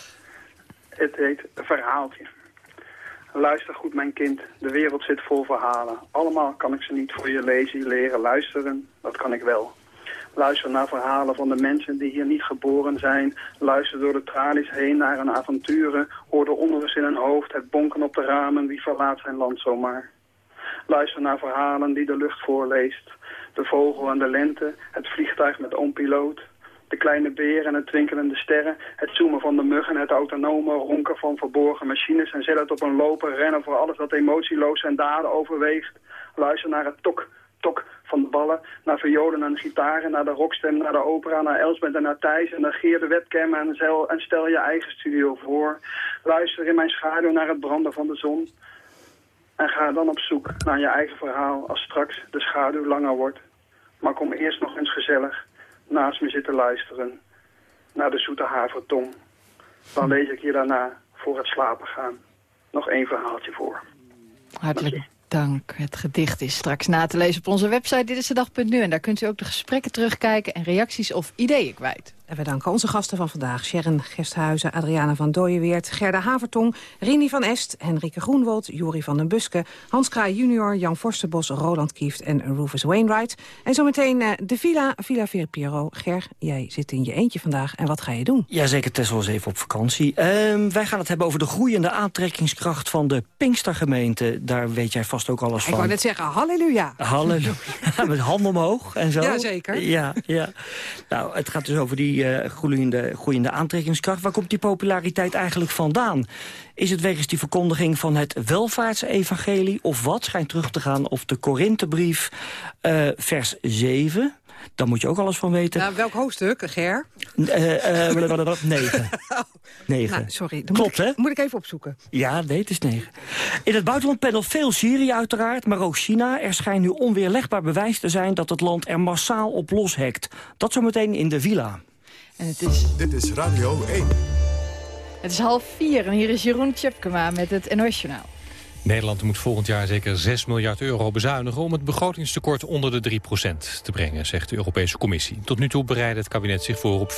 Het heet Verhaaltje. Luister goed, mijn kind. De wereld zit vol verhalen. Allemaal kan ik ze niet voor je lezen, leren, luisteren. Dat kan ik wel. Luister naar verhalen van de mensen die hier niet geboren zijn. Luister door de tralies heen naar hun avonturen. Hoor de onrust in hun hoofd, het bonken op de ramen. Wie verlaat zijn land zomaar? Luister naar verhalen die de lucht voorleest. De vogel en de lente, het vliegtuig met onpiloot. De kleine beer en het twinkelende sterren. Het zoomen van de muggen, het autonome ronken van verborgen machines. En zet het op een loper, rennen voor alles dat emotieloos zijn daden overweegt. Luister naar het tok Tok van de ballen, naar violen en gitaren, naar de rockstem, naar de opera, naar Elsbeth en naar Thijs en naar Geer de webcam en, en stel je eigen studio voor. Luister in mijn schaduw naar het branden van de zon en ga dan op zoek naar je eigen verhaal als straks de schaduw langer wordt. Maar kom eerst nog eens gezellig naast me zitten luisteren naar de zoete havertong. Dan lees ik je daarna voor het slapen gaan nog één verhaaltje voor. Hartelijk dank. Het gedicht is straks na te lezen op onze website Dit. En daar kunt u ook de gesprekken terugkijken en reacties of ideeën kwijt. En we danken onze gasten van vandaag. Sharon Gesthuizen, Adriana van Dooyeweert, Gerda Havertong... Rini van Est, Henrike Groenwold, Jori van den Buske... Hans Kraai junior, Jan Forsterbos, Roland Kieft en Rufus Wainwright. En zometeen uh, de Villa, Villa Piero. Ger, jij zit in je eentje vandaag. En wat ga je doen? Jazeker, Tessel is even op vakantie. Uh, wij gaan het hebben over de groeiende aantrekkingskracht van de Pinkstergemeente. Daar weet jij vast ook alles van. Ik wou net zeggen, halleluja. Halleluja. Met handen omhoog en zo. Jazeker. Ja, ja. Nou, het gaat dus over die uh, groeiende, groeiende aantrekkingskracht. Waar komt die populariteit eigenlijk vandaan? Is het wegens die verkondiging van het welvaartsevangelie... of wat schijnt terug te gaan op de Korinthebrief, uh, vers 7... Dan moet je ook alles van weten. Nou, welk hoofdstuk, Ger? Uh, uh, negen. negen. Nou, sorry. Klopt, moet ik, hè? Moet ik even opzoeken. Ja, nee, het is negen. In het buitenland panel veel Syrië uiteraard, maar ook China. Er schijnt nu onweerlegbaar bewijs te zijn dat het land er massaal op loshekt. Dat zometeen in de villa. En het is... Dit is Radio 1. Het is half vier en hier is Jeroen Tjepkema met het NOS Journaal. Nederland moet volgend jaar zeker 6 miljard euro bezuinigen... om het begrotingstekort onder de 3% te brengen, zegt de Europese Commissie. Tot nu toe bereidt het kabinet zich voor op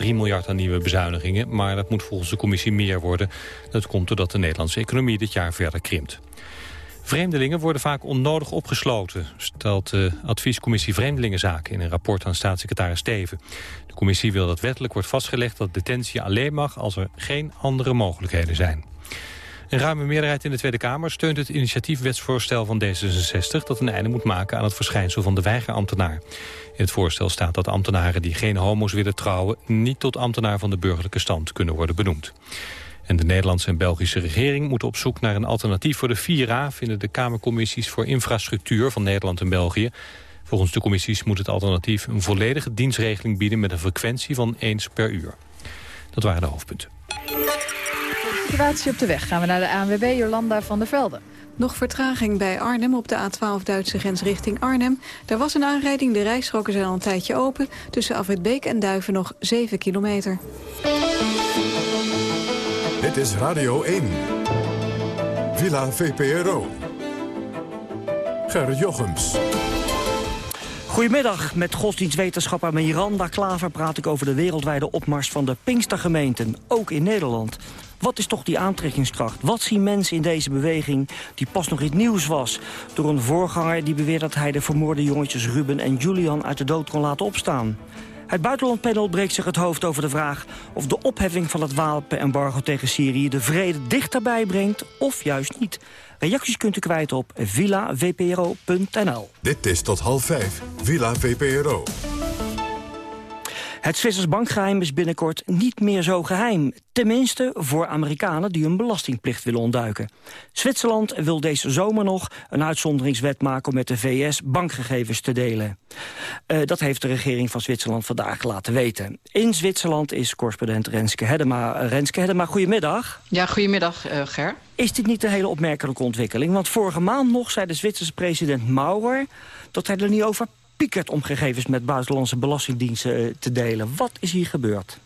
4,3 miljard aan nieuwe bezuinigingen... maar dat moet volgens de Commissie meer worden. Dat komt doordat de Nederlandse economie dit jaar verder krimpt. Vreemdelingen worden vaak onnodig opgesloten, stelt de adviescommissie Vreemdelingenzaken in een rapport aan staatssecretaris Steven. De commissie wil dat wettelijk wordt vastgelegd dat detentie alleen mag als er geen andere mogelijkheden zijn. Een ruime meerderheid in de Tweede Kamer steunt het initiatiefwetsvoorstel van D66... dat een einde moet maken aan het verschijnsel van de weigerambtenaar. In het voorstel staat dat ambtenaren die geen homo's willen trouwen... niet tot ambtenaar van de burgerlijke stand kunnen worden benoemd. En de Nederlandse en Belgische regering moeten op zoek naar een alternatief voor de Vira... vinden de Kamercommissies voor Infrastructuur van Nederland en België. Volgens de commissies moet het alternatief een volledige dienstregeling bieden... met een frequentie van eens per uur. Dat waren de hoofdpunten. Situatie op de weg gaan we naar de ANWB Jolanda van der Velde. Nog vertraging bij Arnhem op de A12 Duitse grens richting Arnhem. Er was een aanrijding, de rijstroken zijn al een tijdje open. Tussen Afritbeek en Duiven nog 7 kilometer. Dit is Radio 1. Villa VPRO. Ger Jochems. Goedemiddag. Met godsdienstwetenschapper Miranda Klaver praat ik over de wereldwijde opmars van de Pinkstergemeenten, ook in Nederland. Wat is toch die aantrekkingskracht? Wat zien mensen in deze beweging die pas nog het nieuws was... door een voorganger die beweert dat hij de vermoorde jongetjes Ruben en Julian uit de dood kon laten opstaan? Het buitenlandpanel breekt zich het hoofd over de vraag of de opheffing van het wapenembargo tegen Syrië de vrede dichterbij brengt of juist niet. Reacties kunt u kwijt op villavpro.nl. Dit is tot half vijf, Villa VPRO. Het Zwitsers bankgeheim is binnenkort niet meer zo geheim. Tenminste voor Amerikanen die hun belastingplicht willen ontduiken. Zwitserland wil deze zomer nog een uitzonderingswet maken... om met de VS bankgegevens te delen. Uh, dat heeft de regering van Zwitserland vandaag laten weten. In Zwitserland is correspondent Renske Hedema. Renske Hedema, goedemiddag. Ja, goedemiddag, uh, Ger. Is dit niet een hele opmerkelijke ontwikkeling? Want vorige maand nog zei de Zwitserse president Maurer... dat hij er niet over piekert om gegevens met buitenlandse belastingdiensten te delen. Wat is hier gebeurd?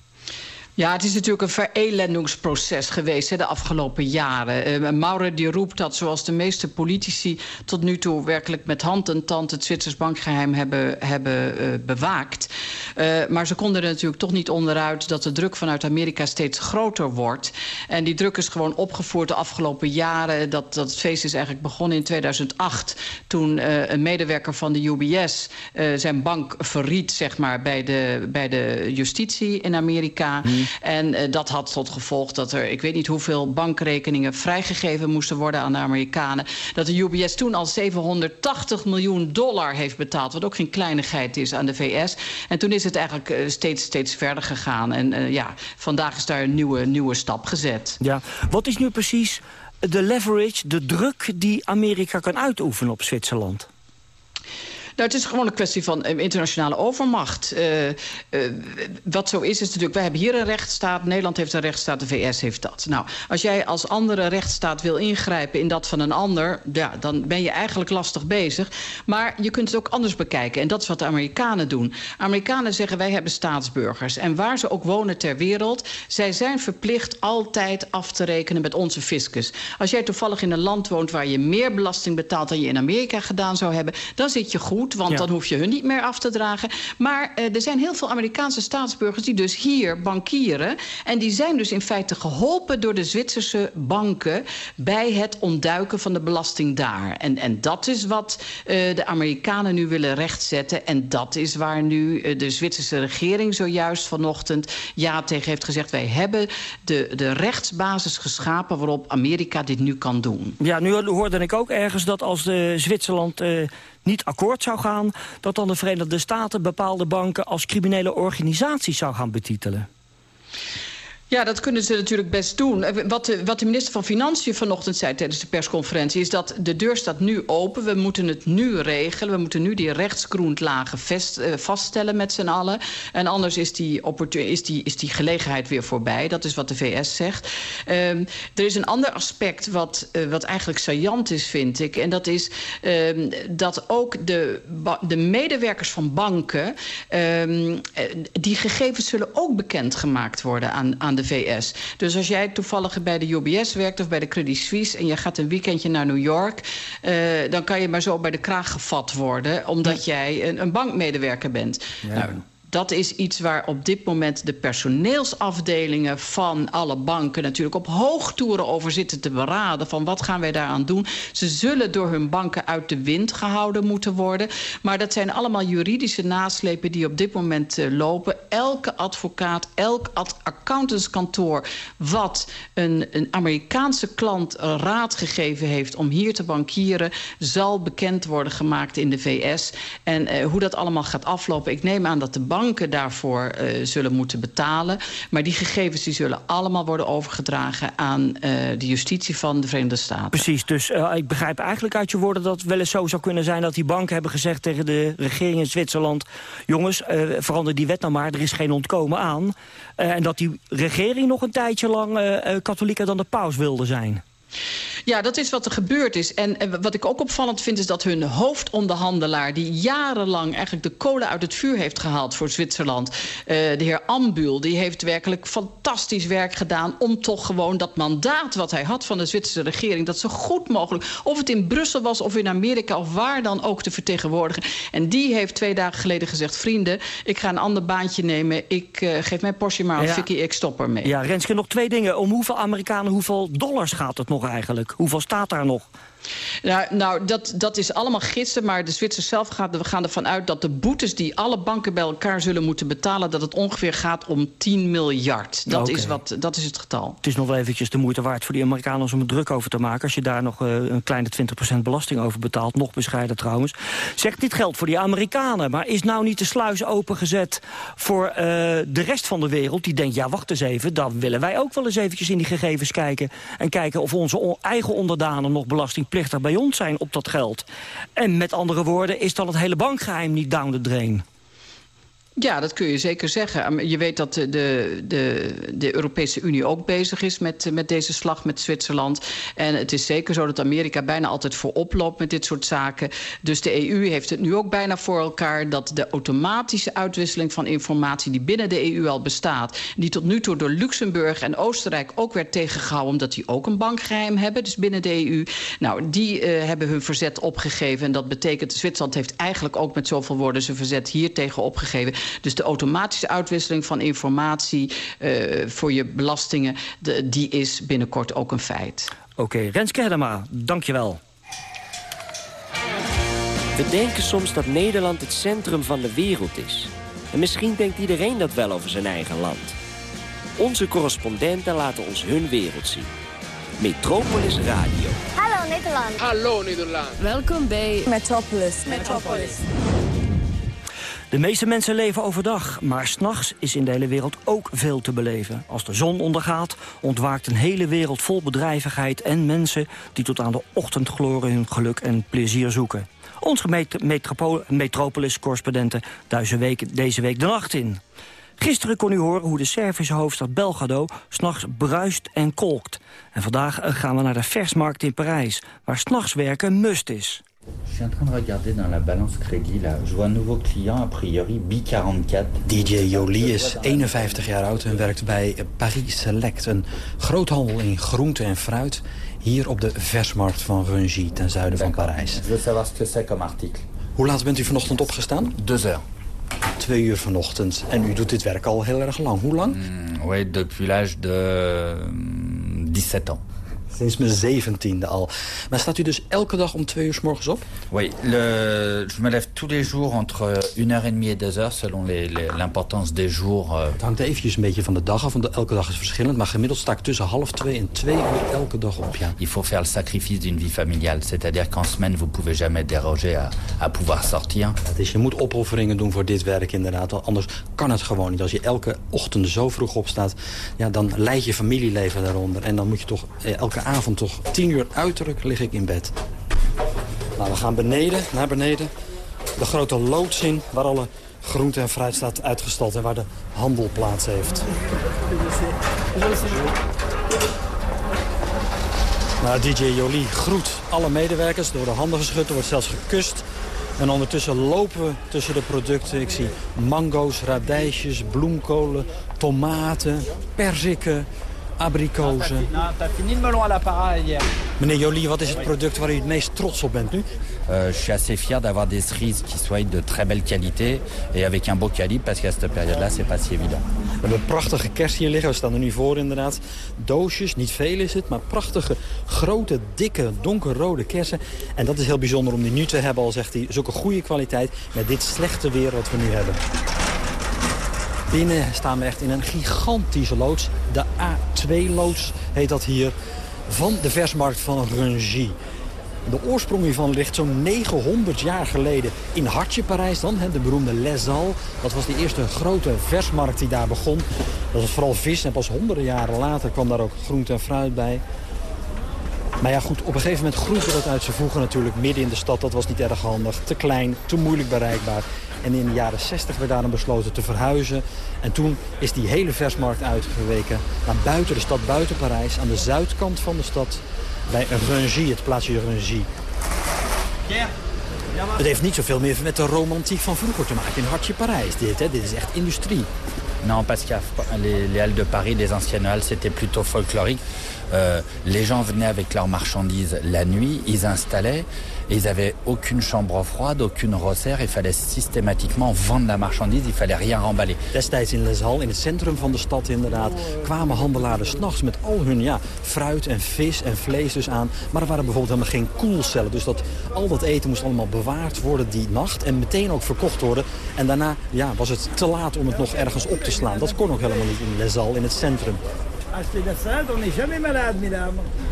Ja, het is natuurlijk een verelendingsproces geweest hè, de afgelopen jaren. Uh, Maurer die roept dat zoals de meeste politici tot nu toe... werkelijk met hand en tand het Zwitsers bankgeheim hebben, hebben uh, bewaakt. Uh, maar ze konden er natuurlijk toch niet onderuit... dat de druk vanuit Amerika steeds groter wordt. En die druk is gewoon opgevoerd de afgelopen jaren. Dat, dat feest is eigenlijk begonnen in 2008... toen een medewerker van de UBS zijn bank verriet zeg maar, bij, de, bij de justitie in Amerika... Hmm. En uh, dat had tot gevolg dat er, ik weet niet hoeveel bankrekeningen vrijgegeven moesten worden aan de Amerikanen. Dat de UBS toen al 780 miljoen dollar heeft betaald. Wat ook geen kleinigheid is aan de VS. En toen is het eigenlijk uh, steeds, steeds verder gegaan. En uh, ja, vandaag is daar een nieuwe, nieuwe stap gezet. Ja, wat is nu precies de leverage, de druk die Amerika kan uitoefenen op Zwitserland? Het is gewoon een kwestie van uh, internationale overmacht. Uh, uh, wat zo is, is natuurlijk... wij hebben hier een rechtsstaat, Nederland heeft een rechtsstaat... de VS heeft dat. Nou, als jij als andere rechtsstaat wil ingrijpen in dat van een ander... Ja, dan ben je eigenlijk lastig bezig. Maar je kunt het ook anders bekijken. En dat is wat de Amerikanen doen. Amerikanen zeggen, wij hebben staatsburgers. En waar ze ook wonen ter wereld... zij zijn verplicht altijd af te rekenen met onze fiscus. Als jij toevallig in een land woont waar je meer belasting betaalt... dan je in Amerika gedaan zou hebben, dan zit je goed. Want ja. dan hoef je hun niet meer af te dragen. Maar uh, er zijn heel veel Amerikaanse staatsburgers die dus hier bankieren. En die zijn dus in feite geholpen door de Zwitserse banken... bij het ontduiken van de belasting daar. En, en dat is wat uh, de Amerikanen nu willen rechtzetten. En dat is waar nu uh, de Zwitserse regering zojuist vanochtend... ja tegen heeft gezegd, wij hebben de, de rechtsbasis geschapen... waarop Amerika dit nu kan doen. Ja, nu hoorde ik ook ergens dat als de Zwitserland niet akkoord zou gaan... dat dan de Verenigde Staten bepaalde banken als criminele organisaties zou gaan betitelen. Ja, dat kunnen ze natuurlijk best doen. Wat de, wat de minister van Financiën vanochtend zei tijdens de persconferentie... is dat de deur staat nu open. We moeten het nu regelen. We moeten nu die rechtsgroentlagen vast, uh, vaststellen met z'n allen. En anders is die, is, die, is die gelegenheid weer voorbij. Dat is wat de VS zegt. Um, er is een ander aspect wat, uh, wat eigenlijk saillant is, vind ik. En dat is um, dat ook de, de medewerkers van banken... Um, die gegevens zullen ook bekendgemaakt worden aan, aan de VS. Dus als jij toevallig bij de UBS werkt of bij de Credit Suisse... en je gaat een weekendje naar New York... Uh, dan kan je maar zo bij de kraag gevat worden... omdat ja. jij een, een bankmedewerker bent. Ja. Nou, dat is iets waar op dit moment de personeelsafdelingen van alle banken natuurlijk op hoogtoeren over zitten te beraden. Van wat gaan wij daaraan doen? Ze zullen door hun banken uit de wind gehouden moeten worden. Maar dat zijn allemaal juridische naslepen die op dit moment uh, lopen. Elke advocaat, elk accountantskantoor wat een, een Amerikaanse klant raad gegeven heeft om hier te bankieren, zal bekend worden gemaakt in de VS. En uh, hoe dat allemaal gaat aflopen, ik neem aan dat de bank banken daarvoor uh, zullen moeten betalen. Maar die gegevens die zullen allemaal worden overgedragen... aan uh, de justitie van de Verenigde Staten. Precies, dus uh, ik begrijp eigenlijk uit je woorden... dat het wel eens zo zou kunnen zijn dat die banken hebben gezegd... tegen de regering in Zwitserland... jongens, verander die wet nou maar, er is geen ontkomen aan. en dat die regering nog een tijdje lang katholieker dan de paus wilde zijn. Ja, dat is wat er gebeurd is. En, en wat ik ook opvallend vind is dat hun hoofdonderhandelaar... die jarenlang eigenlijk de kolen uit het vuur heeft gehaald voor Zwitserland... Uh, de heer Ambul, die heeft werkelijk fantastisch werk gedaan... om toch gewoon dat mandaat wat hij had van de Zwitserse regering... dat zo goed mogelijk, of het in Brussel was of in Amerika... of waar dan ook te vertegenwoordigen. En die heeft twee dagen geleden gezegd... vrienden, ik ga een ander baantje nemen. Ik uh, geef mijn Porsche maar aan ja. Vicky, ik stop ermee. Ja, Renske, nog twee dingen. Om hoeveel Amerikanen, hoeveel dollars gaat het nog eigenlijk? Hoeveel staat daar nog? Nou, nou dat, dat is allemaal gidsen, maar de Zwitsers zelf gaat, we gaan ervan uit... dat de boetes die alle banken bij elkaar zullen moeten betalen... dat het ongeveer gaat om 10 miljard. Dat, okay. is, wat, dat is het getal. Het is nog wel eventjes de moeite waard voor die Amerikanen om er druk over te maken. Als je daar nog uh, een kleine 20% belasting over betaalt, nog bescheiden trouwens. Zegt dit geldt voor die Amerikanen, maar is nou niet de sluis opengezet... voor uh, de rest van de wereld die denkt, ja wacht eens even... dan willen wij ook wel eens eventjes in die gegevens kijken... en kijken of onze eigen onderdanen nog belasting bij ons zijn op dat geld. En met andere woorden, is dan het hele bankgeheim niet down the drain? Ja, dat kun je zeker zeggen. Je weet dat de, de, de Europese Unie ook bezig is met, met deze slag met Zwitserland. En het is zeker zo dat Amerika bijna altijd voorop loopt met dit soort zaken. Dus de EU heeft het nu ook bijna voor elkaar... dat de automatische uitwisseling van informatie die binnen de EU al bestaat... die tot nu toe door Luxemburg en Oostenrijk ook werd tegengehouden... omdat die ook een bankgeheim hebben, dus binnen de EU... nou, die uh, hebben hun verzet opgegeven. En dat betekent, Zwitserland heeft eigenlijk ook met zoveel woorden... zijn verzet hier tegen opgegeven... Dus de automatische uitwisseling van informatie uh, voor je belastingen... De, die is binnenkort ook een feit. Oké, okay, Renske Hedema, dank je wel. We denken soms dat Nederland het centrum van de wereld is. En misschien denkt iedereen dat wel over zijn eigen land. Onze correspondenten laten ons hun wereld zien. Metropolis Radio. Hallo Nederland. Hallo Nederland. Welkom bij Metropolis. Metropolis. De meeste mensen leven overdag, maar s'nachts is in de hele wereld ook veel te beleven. Als de zon ondergaat, ontwaakt een hele wereld vol bedrijvigheid en mensen... die tot aan de ochtendgloren hun geluk en plezier zoeken. Onze met metropolis-correspondenten duizen deze week de nacht in. Gisteren kon u horen hoe de Servische hoofdstad Belgrado s'nachts bruist en kolkt. En vandaag eh, gaan we naar de versmarkt in Parijs, waar s'nachts werken must is. Je suis en train de regarder dans la balance crédit là. Je vois un nouveau client, a priori B44. DJ Jolie is 51 jaar oud en werkt bij Paris Select. Een groothandel in groente en fruit. Hier op de versmarkt van Rungy, ten zuiden van Parijs. Je veux savoir ce que c'est comme article. Hoe laat bent u vanochtend opgestaan? Deux heures. Twee uur vanochtend. En u doet dit werk al heel erg lang. Hoe lang? Mm, oui, depuis l'âge de mm, 17 ans. Sinds mijn zeventiende al. Maar staat u dus elke dag om twee uur s morgens op? Oui, le, je me lève tous les jours entre 1h30 et 2h selon les- les- l'importance des jours. euh. Het hangt eventjes een beetje van de dag af, want elke dag is verschillend. Maar gemiddeld sta ik tussen half twee en twee uur elke dag op, ja. Il faut faire le sacrifice d'une vie familiale. C'est-à-dire qu'en semaine, vous pouvez jamais déroger à, à pouvoir sortir. Dus je moet opofferingen doen voor dit werk inderdaad. want Anders kan het gewoon niet. Als je elke ochtend zo vroeg opstaat, ja, dan leidt je familieleven daaronder. En dan moet je toch eh, elke avond toch tien uur uiterlijk lig ik in bed. Nou, we gaan beneden, naar beneden. De grote loods in, waar alle groente en fruit staat uitgestald... en waar de handel plaats heeft. Nou, DJ Jolie groet alle medewerkers. Er worden handen geschud, er wordt zelfs gekust. En ondertussen lopen we tussen de producten. Ik zie mango's, radijsjes, bloemkolen, tomaten, perziken, abrikozen. Meneer Jolie, wat is het product waar u het meest trots op bent nu? Euh, je suis assez fier d'avoir des cerises qui soient de très belle qualité et avec un beau calibre parce qu'à cette période-là, c'est pas si évident. We hebben prachtige kersen hier liggen. We staan er nu voor inderdaad. Doosjes, niet veel is het, maar prachtige, grote, dikke, donkerrode kersen. En dat is heel bijzonder om die nu te hebben, al zegt hij. Zulke goede kwaliteit met dit slechte weer wat we nu hebben. Binnen staan we echt in een gigantische loods. De A2-loods heet dat hier. Van de versmarkt van Rungy. De oorsprong hiervan ligt zo'n 900 jaar geleden in Hartje, Parijs dan. De beroemde Les Halles. Dat was de eerste grote versmarkt die daar begon. Dat was vooral vis en pas honderden jaren later kwam daar ook groente en fruit bij. Maar ja goed, op een gegeven moment groeide dat uit zijn voegen natuurlijk midden in de stad. Dat was niet erg handig, te klein, te moeilijk bereikbaar. En in de jaren 60 werd daarom besloten te verhuizen. En toen is die hele versmarkt uitgeweken naar buiten de stad, buiten Parijs. Aan de zuidkant van de stad, bij Rungy, het plaatsje Rungy. Het heeft niet zoveel meer met de romantiek van vroeger te maken. In Hartje Parijs, dit, hè? dit is echt industrie. Non, parce que les, les halles de Paris, les anciennes halles, c'était plutôt folklorique. Euh, les gens venaient avec leurs marchandises la nuit, ils installaient, et ils avaient aucune chambre froide, aucune resserre. Il fallait systématiquement vendre la marchandise, il fallait rien remballer. Destijds in Les Halles, in het centrum van de stad inderdaad, kwamen handelaren s'nachts met al hun ja, fruit en vis en vlees dus aan. Maar er waren bijvoorbeeld helemaal geen koelcellen. Dus dat, al dat eten moest allemaal bewaard worden die nacht en meteen ook verkocht worden. En daarna ja, was het te laat om het nog ergens op te slaan. Dat kon ook helemaal niet in Les Halles, in het centrum.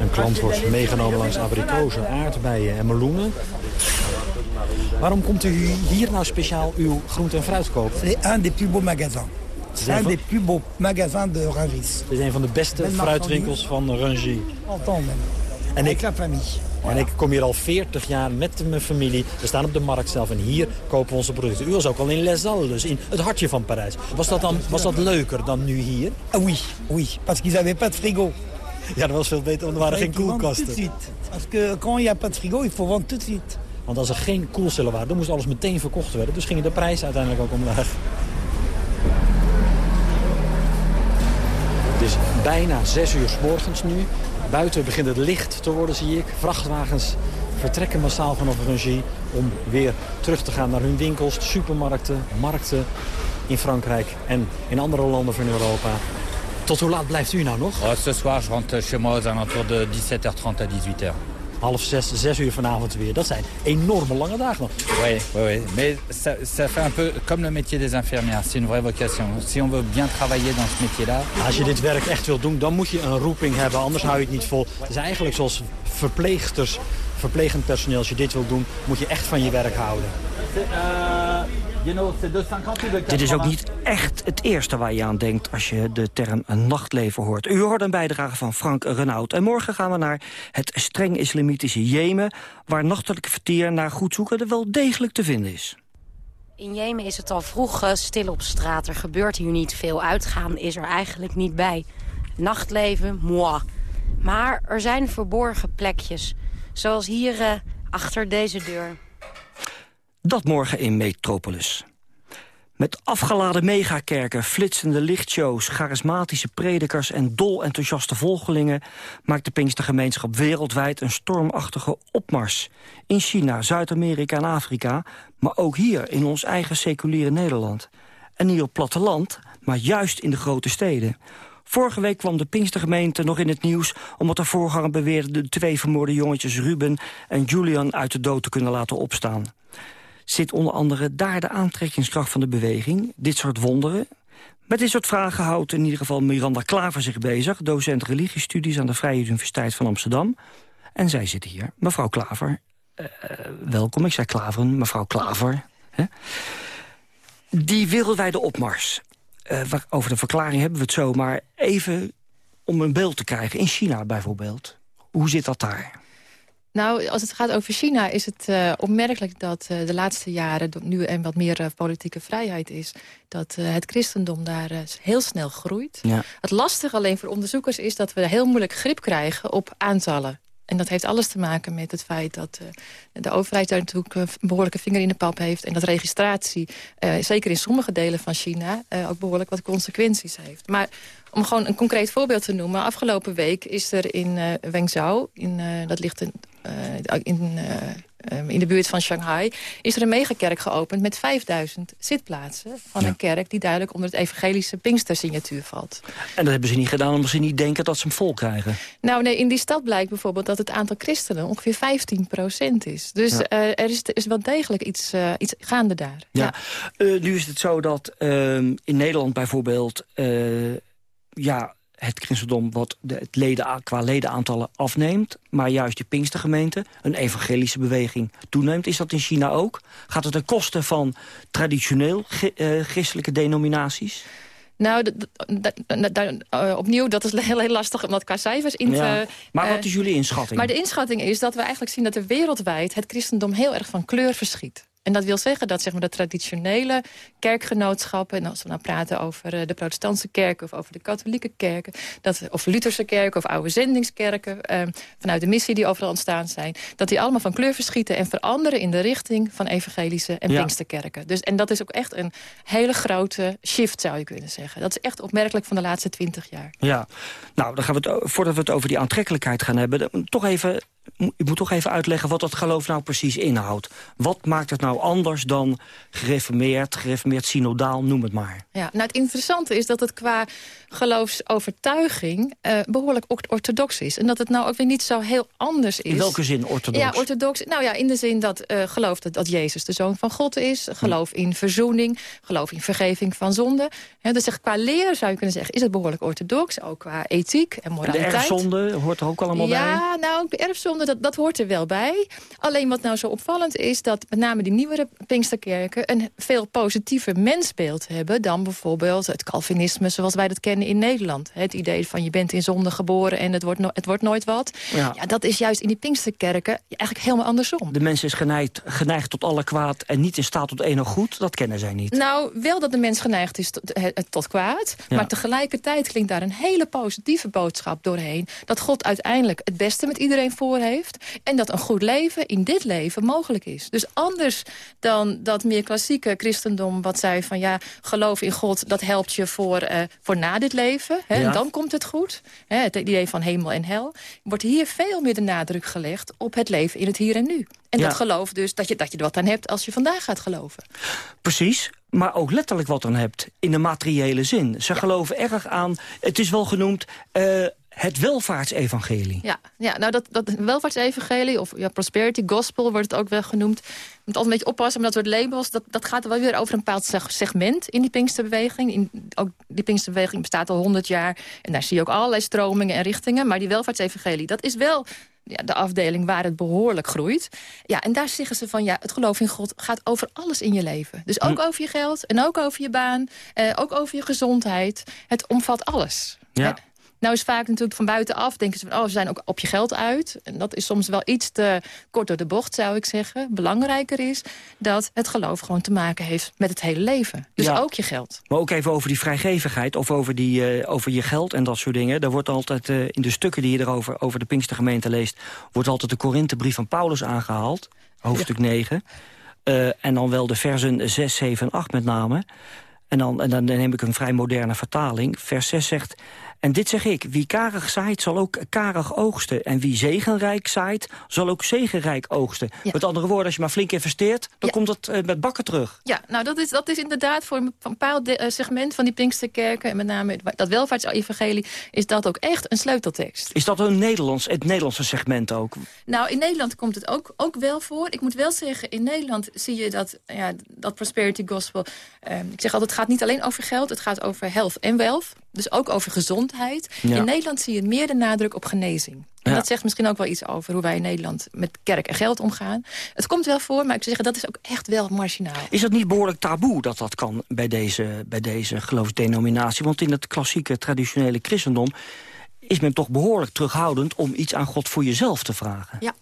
Een klant wordt meegenomen langs abrikozen, aardbeien en meloenen. Waarom komt u hier nou speciaal uw groente en fruit kopen? C'est un des plus beaux magasins. C'est un des plus beaux magasins de Rungis. Het is een van de beste fruitwinkels van. Entend même. En ik, la famille. En ik kom hier al 40 jaar met mijn familie. We staan op de markt zelf en hier kopen we onze producten. U was ook al in Les Halles, dus in het hartje van Parijs. Was dat, dan, was dat leuker dan nu hier? Ah oui, oui, parce qu'ils n'avaient pas de frigo. Ja, dat was veel beter, want er waren geen koelkasten. Parce que quand il n'y a pas de frigo, il faut vendre tout de suite. Want als er geen koelcellen waren, dan moest alles meteen verkocht worden. Dus gingen de prijzen uiteindelijk ook omlaag. Het is bijna 6 uur s morgens nu. Buiten begint het licht te worden, zie ik. Vrachtwagens vertrekken massaal vanaf Rungy om weer terug te gaan naar hun winkels, supermarkten, markten in Frankrijk en in andere landen van Europa. Tot hoe laat blijft u nou nog? Oh, ce soir, je rentre chez moi aux alentours de 17h30 à 18h. Half zes, zes uur vanavond weer. Dat zijn enorme lange dagen nog. Oui, oui, oui. Mais ça, ça fait un peu comme le métier des infirmières. C'est une vraie vocation. Si on veut bien travailler dans ce métier-là... Als je dit werk echt wilt doen, dan moet je een roeping hebben. Anders hou je het niet vol. Het is eigenlijk zoals verpleegsters, verplegend personeel. Als je dit wilt doen, moet je echt van je werk houden. Dit is ook niet echt het eerste waar je aan denkt als je de term een nachtleven hoort. U hoort een bijdrage van Frank Renaud. En morgen gaan we naar het streng islamitische Jemen... waar nachtelijke vertier naar goed zoeken er wel degelijk te vinden is. In Jemen is het al vroeg eh, stil op straat. Er gebeurt hier niet veel. Uitgaan is er eigenlijk niet bij. Nachtleven, moi. Maar er zijn verborgen plekjes. Zoals hier uh, achter deze deur. Dat morgen in Metropolis. Met afgeladen megakerken, flitsende lichtshows... charismatische predikers en dol enthousiaste volgelingen... maakt de Pinkstergemeenschap wereldwijd een stormachtige opmars. In China, Zuid-Amerika en Afrika, maar ook hier in ons eigen seculiere Nederland. En niet op platteland, maar juist in de grote steden. Vorige week kwam de Pinkstergemeente nog in het nieuws... omdat de voorganger beweerde de twee vermoorde jongetjes Ruben en Julian uit de dood te kunnen laten opstaan zit onder andere daar de aantrekkingskracht van de beweging. Dit soort wonderen. Met dit soort vragen houdt in ieder geval Miranda Klaver zich bezig... docent religiestudies aan de Vrije Universiteit van Amsterdam. En zij zit hier. Mevrouw Klaver, uh, welkom. Ik zei Klaveren, mevrouw Klaver. Die wereldwijde opmars. Uh, over de verklaring hebben we het zo, maar even om een beeld te krijgen. In China bijvoorbeeld. Hoe zit dat daar? Nou, als het gaat over China is het uh, opmerkelijk dat uh, de laatste jaren... nu er wat meer uh, politieke vrijheid is... dat het christendom daar heel snel groeit. Ja. Het lastige alleen voor onderzoekers is dat we heel moeilijk grip krijgen op aantallen. En dat heeft alles te maken met het feit dat uh, de overheid daar natuurlijk een behoorlijke vinger in de pap heeft. En dat registratie, uh, zeker in sommige delen van China, ook behoorlijk wat consequenties heeft. Maar om gewoon een concreet voorbeeld te noemen. Afgelopen week is er in Wenzhou, in, dat ligt in, in in de buurt van Shanghai... is er een megakerk geopend met 5000 zitplaatsen... van een kerk die duidelijk onder het evangelische Pinkster-signatuur valt. En dat hebben ze niet gedaan omdat ze niet denken dat ze hem vol krijgen? Nou nee, in die stad blijkt bijvoorbeeld dat het aantal christenen ongeveer 15 is. Dus eh, er, is, is wel degelijk iets, uh, iets gaande daar. Ja. Uh, nu is het zo dat ehm, in Nederland bijvoorbeeld... ja, het christendom wat de, het leden, qua ledenaantallen afneemt... maar juist de Pinkstergemeente, een evangelische beweging, toeneemt. Is dat in China ook? Gaat het ten koste van traditioneel uh, christelijke denominaties? Nou, uh, opnieuw, dat is heel, heel lastig om dat qua cijfers in te... maar wat is jullie inschatting? Maar de inschatting is dat we eigenlijk zien dat er wereldwijd... het christendom heel erg van kleur verschiet. En dat wil zeggen dat zeg maar, de traditionele kerkgenootschappen... en als we nou praten over eh, de protestantse kerken of over de katholieke kerken... Dat, of Lutherse kerken of oude zendingskerken... Eh, vanuit de missie die overal ontstaan zijn... dat die allemaal van kleur verschieten en veranderen in de richting... van evangelische en ja. pinksterkerken. Dus, en dat is ook echt een hele grote shift, zou je kunnen zeggen. Dat is echt opmerkelijk van de laatste twintig jaar. Ja, nou, dan gaan we het, voordat we het over die aantrekkelijkheid gaan hebben... toch even ik moet toch even uitleggen wat dat geloof nou precies inhoudt. Wat maakt het nou anders dan gereformeerd, gereformeerd synodaal, noem het maar. Ja, nou het interessante is dat het qua geloofsovertuiging uh, behoorlijk orthodox is. En dat het nou ook weer niet zo heel anders is. In welke zin orthodox? Ja, orthodox. Nou ja, in de zin dat uh, geloof dat, dat Jezus de Zoon van God is. Geloof in verzoening. Geloof in vergeving van zonde. He, dus qua leer zou je kunnen zeggen, is het behoorlijk orthodox. Ook qua ethiek en moraliteit. de erfzonde hoort er ook allemaal ja, bij? Ja, nou, de erfzonde, dat, dat hoort er wel bij. Alleen wat nou zo opvallend is, dat met name die nieuwere Pinksterkerken... een veel positiever mensbeeld hebben dan bijvoorbeeld het Calvinisme... zoals wij dat kennen in Nederland. Het idee van je bent in zonde geboren en het wordt, no het wordt nooit wat. Ja. ja. dat is juist in die Pinksterkerken eigenlijk helemaal andersom. De mens is geneigd, geneigd tot alle kwaad en niet in staat tot enig goed. Dat kennen zij niet. Nou, wel dat de mens geneigd is tot, tot kwaad. Ja. Maar tegelijkertijd klinkt daar een hele positieve boodschap doorheen. Dat God uiteindelijk het beste met iedereen voor heeft. En dat een goed leven in dit leven mogelijk is. Dus anders dan dat meer klassieke christendom wat zei van ja, geloof in God, dat helpt je voor, uh, voor na dit leven. Hè, ja. En dan komt het goed. Hè, het idee van hemel en hel. Wordt hier veel meer de nadruk gelegd op het leven in het hier en nu. En ja. dat geloof dus, dat je, dat je er wat aan hebt als je vandaag gaat geloven. Precies, maar ook letterlijk wat aan hebt in de materiële zin. Ze ja. geloven erg aan, het is wel genoemd... Uh, het welvaartsevangelie. Ja, ja nou dat, dat welvaartsevangelie of ja, prosperity gospel wordt het ook wel genoemd. Je moet altijd een beetje oppassen met dat soort labels. Dat, dat gaat wel weer over een bepaald segment in die Pinksterbeweging. In, ook die Pinksterbeweging bestaat al honderd jaar. En daar zie je ook allerlei stromingen en richtingen. Maar die welvaartsevangelie, dat is wel ja, de afdeling waar het behoorlijk groeit. Ja, en daar zeggen ze van, ja, het geloof in God gaat over alles in je leven. Dus ook over je geld en ook over je baan, eh, ook over je gezondheid. Het omvat alles. Ja. Nou is vaak natuurlijk van buitenaf denken ze van... oh, ze zijn ook op je geld uit. En dat is soms wel iets te kort door de bocht, zou ik zeggen. Belangrijker is dat het geloof gewoon te maken heeft met het hele leven. Dus Ja. ook je geld. Maar ook even over die vrijgevigheid of over, die, eh, over je geld en dat soort dingen. Daar wordt altijd eh, in de stukken die je erover over de Pinkstergemeente leest... wordt altijd de Korinthebrief van Paulus aangehaald, hoofdstuk 9. Eh, en dan wel de versen 6, 7 en 8 met name. En dan, en dan neem ik een vrij moderne vertaling. Vers 6 zegt... En dit zeg ik, wie karig zaait, zal ook karig oogsten. En wie zegenrijk zaait, zal ook zegenrijk oogsten. Met andere woorden, als je maar flink investeert... dan komt het eh, met bakken terug. Ja, nou dat is, dat is inderdaad voor een bepaald de- eh, segment van die Pinksterkerken... en met name dat welvaartsevangelie, is dat ook echt een sleuteltekst. Is dat een Nederlands, het Nederlandse segment ook? Nou, in Nederland komt het ook, ook wel voor. Ik moet wel zeggen, in Nederland zie je dat, ja, dat prosperity gospel... eh, ik zeg altijd, het gaat niet alleen over geld, het gaat over health en wealth. Dus ook over gezondheid. Ja. In Nederland zie je meer de nadruk op genezing. En Ja. dat zegt misschien ook wel iets over hoe wij in Nederland met kerk en geld omgaan. Het komt wel voor, maar ik zou zeggen, dat is ook echt wel marginaal. Is dat niet behoorlijk taboe dat dat kan bij deze, bij deze geloofsdenominatie? Want in het klassieke traditionele christendom is men toch behoorlijk terughoudend om iets aan God voor jezelf te vragen. Ja,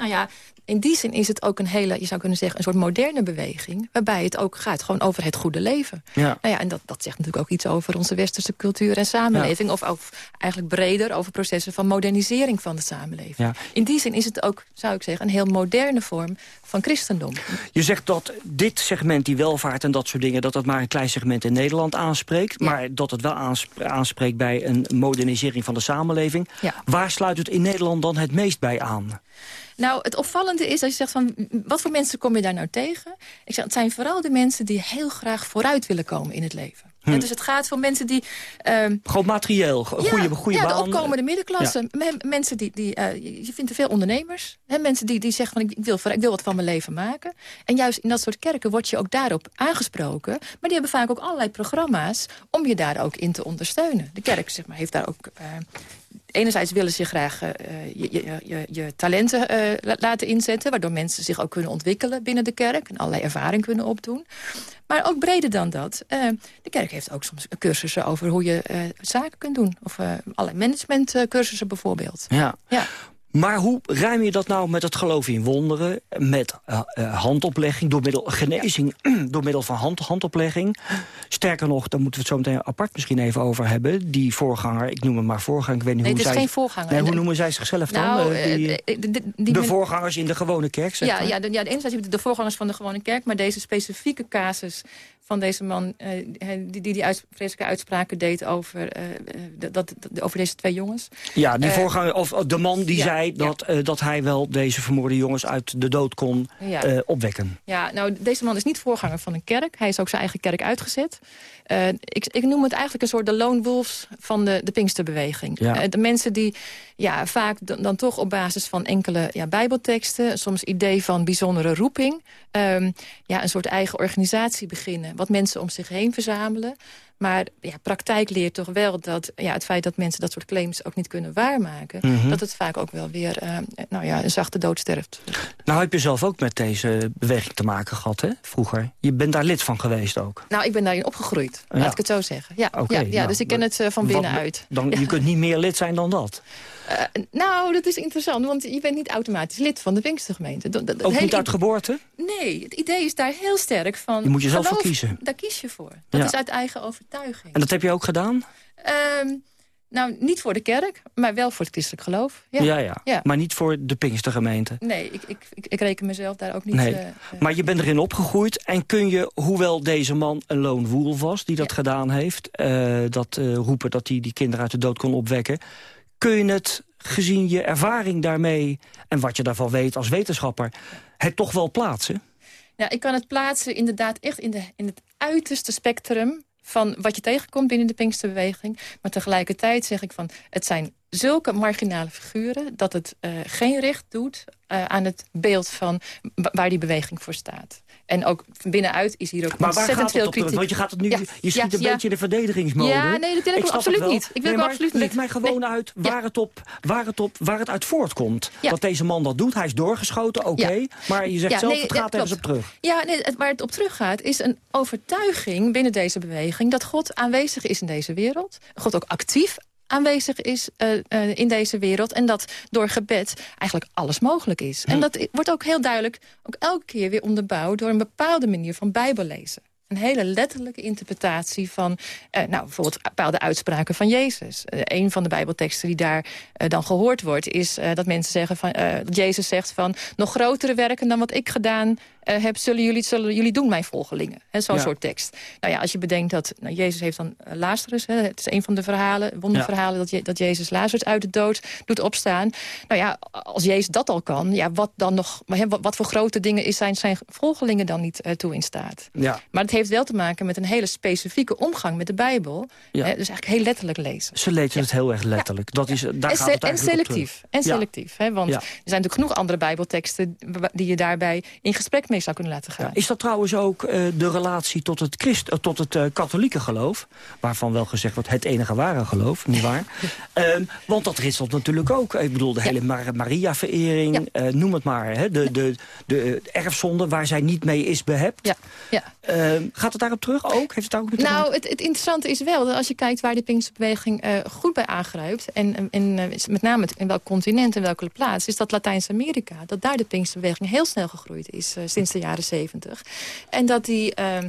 nou ja, in die zin is het ook een hele, je zou kunnen zeggen, een soort moderne beweging. Waarbij het ook gaat gewoon over het goede leven. Ja. Nou ja, en dat, dat zegt natuurlijk ook iets over onze westerse cultuur en samenleving. Of ook eigenlijk breder over processen van modernisering van de samenleving. Ja. In die zin is het ook, zou ik zeggen, een heel moderne vorm van christendom. Je zegt dat dit segment, die welvaart en dat soort dingen... dat dat maar een klein segment in Nederland aanspreekt... maar dat het wel aansp- aanspreekt bij een modernisering van de samenleving. Waar sluit het in Nederland dan het meest bij aan? Nou, het opvallende is dat je zegt van, wat voor mensen kom je daar nou tegen? Ik zeg, het zijn vooral de mensen die heel graag vooruit willen komen in het leven. Hm. En dus het gaat voor mensen die... ehm, Gewoon materieel, go- goede, goede ja, baan. de opkomende middenklasse. Me- Mensen die, die eh, je vindt er veel ondernemers. Hè, mensen die, die zeggen van ik wil, ik wil wat van mijn leven maken. En juist in dat soort kerken word je ook daarop aangesproken. Maar die hebben vaak ook allerlei programma's om je daar ook in te ondersteunen. De kerk zeg maar, heeft daar ook... eh, Enerzijds willen ze graag eh, je, je, je, je talenten eh, la- laten inzetten... waardoor mensen zich ook kunnen ontwikkelen binnen de kerk... en allerlei ervaring kunnen opdoen. Maar ook breder dan dat. eh, de kerk heeft ook soms cursussen over hoe je zaken kunt doen. Of allerlei managementcursussen bijvoorbeeld. Ja. Ja. Maar hoe ruim je dat nou met het geloof in wonderen? Met eh, eh, handoplegging, door middel genezing, door middel van hand, handoplegging. Sterker nog, daar moeten we het zo meteen apart misschien even over hebben. Die voorganger, ik noem hem maar voorganger. Ik weet niet Nee, hoe het is zij, geen voorganger. Nee, hoe En- noemen zij zichzelf dan? Nou, Eh, die, de, de, die de voorgangers in de gewone kerk, zeg ja, maar. ja, de, ja, enerzijds de voorgangers van de gewone kerk... maar deze specifieke casus van deze man... eh, die die, die uits- vreselijke uitspraken deed over, eh, eh, dat, dat- over deze twee jongens. Ja, die voorganger, of de man die ja, zei dat, dat hij wel deze vermoorde jongens uit de dood kon Ja. opwekken. Ja, nou, deze man is niet voorganger van een kerk. Hij is ook zijn eigen kerk uitgezet. Ik, ik noem het eigenlijk een soort de lone wolves van de, de Pinksterbeweging. Ja. De mensen die ja, vaak dan, dan toch op basis van enkele ja, bijbelteksten... soms idee van bijzondere roeping... ehm, ja, een soort eigen organisatie beginnen. Wat mensen om zich heen verzamelen. Maar ja, praktijk leert toch wel dat ja, het feit dat mensen dat soort claims ook niet kunnen waarmaken... Mhm. dat het vaak ook wel weer eh, nou ja, een zachte dood sterft. Nou heb je zelf ook met deze beweging te maken gehad, hè, vroeger. Je bent daar lid van geweest ook. Nou, ik ben daarin opgegroeid, Ja. laat ik het zo zeggen. Ja, ja, ja nou, dus ik ken het eh, van binnenuit. Dan. Je kunt niet meer lid zijn dan dat. Eh, nou, dat is interessant, want je bent niet automatisch lid van de Pinkstergemeente. Dat- dat- het Ook niet uit geboorte? Nee, het idee is daar heel sterk van... Je moet jezelf voor kiezen. Daar kies je voor. Dat Ja. is uit eigen overtuiging. En dat heb je ook gedaan? Ehm, nou, niet voor de kerk, maar wel voor het christelijk geloof. Ja, Ja, ja. Maar niet voor de Pinkstergemeente. Nee, ik, ik, ik, ik reken mezelf daar ook niet... Nee, eh, eh, maar je bent erin opgegroeid en kun je, hoewel deze man een lone wolf was... die dat gedaan heeft, eh, dat roepen dat hij die kinderen uit de dood kon opwekken... kun je het, gezien je ervaring daarmee en wat je daarvan weet als wetenschapper... het toch wel plaatsen? Ja, ik kan het plaatsen inderdaad echt in, de, in het uiterste spectrum van wat je tegenkomt binnen de Pinksterbeweging. Maar tegelijkertijd zeg ik van, het zijn zulke marginale figuren... dat het uh, geen recht doet uh, aan het beeld van waar die beweging voor staat. En ook van binnenuit is hier ook maar ontzettend veel kritiek. Want je gaat het nu, ja, je schiet ja, een ja. beetje de verdedigingsmode. Ja, nee, dat wil ik, ik absoluut niet. Ik wil nee, absoluut leg mij gewoon nee. uit waar, het op, waar, het op, waar het uit voortkomt. Dat deze man dat doet. Hij is doorgeschoten, oké. Okay, maar je zegt zelf, nee, het gaat ergens op terug. Ja, nee, het, waar het op teruggaat is een overtuiging binnen deze beweging... dat God aanwezig is in deze wereld. God ook actief aanwezig is uh, uh, in deze wereld. En dat door gebed eigenlijk alles mogelijk is. En dat wordt ook heel duidelijk, ook elke keer weer onderbouwd... door een bepaalde manier van bijbellezen een hele letterlijke interpretatie van uh, nou, bijvoorbeeld bepaalde uitspraken van Jezus. Een van de bijbelteksten die daar dan gehoord wordt... is dat mensen zeggen van, dat Jezus zegt van... nog grotere werken dan wat ik gedaan heb, zullen jullie, zullen jullie doen, mijn volgelingen. Zo'n ja. soort tekst. Nou ja, als je bedenkt dat nou, Jezus heeft dan Lazarus... Hè, het is een van de verhalen, wonderverhalen... Ja. Dat, je, dat Jezus Lazarus uit de dood doet opstaan. Nou ja, als Jezus dat al kan, ja, wat dan nog... Hè, wat, wat, voor grote dingen is zijn, zijn volgelingen dan niet toe in staat? Ja. Maar het heeft wel te maken met een hele specifieke omgang met de Bijbel. Ja. dus eigenlijk heel letterlijk lezen. Ze lezen het heel erg letterlijk. Dat is, daar en, gaat het en selectief. En selectief. Hè, want er zijn natuurlijk genoeg andere Bijbelteksten... die je daarbij in gesprek mee zou kunnen laten gaan. Is dat trouwens ook uh, de relatie tot het, Christ, uh, tot het uh, katholieke geloof? Waarvan wel gezegd wordt het enige ware geloof, nietwaar? um, want dat ritselt natuurlijk ook. Ik bedoel, de hele Mar Maria-verering, noem het maar. Hè, de, de, de erfzonde waar zij niet mee is behept. Ja. Ja. Uh, gaat het daarop terug ook? Heeft het daar ook met nou, het, het, interessante is wel dat als je kijkt waar de Pinksterbeweging goed bij aangrijpt... en, en met name in welk continent en welke plaats... is dat Latijns-Amerika, dat daar de Pinksterbeweging heel snel gegroeid is... Sinds de jaren zeventig. En dat die... Ehm,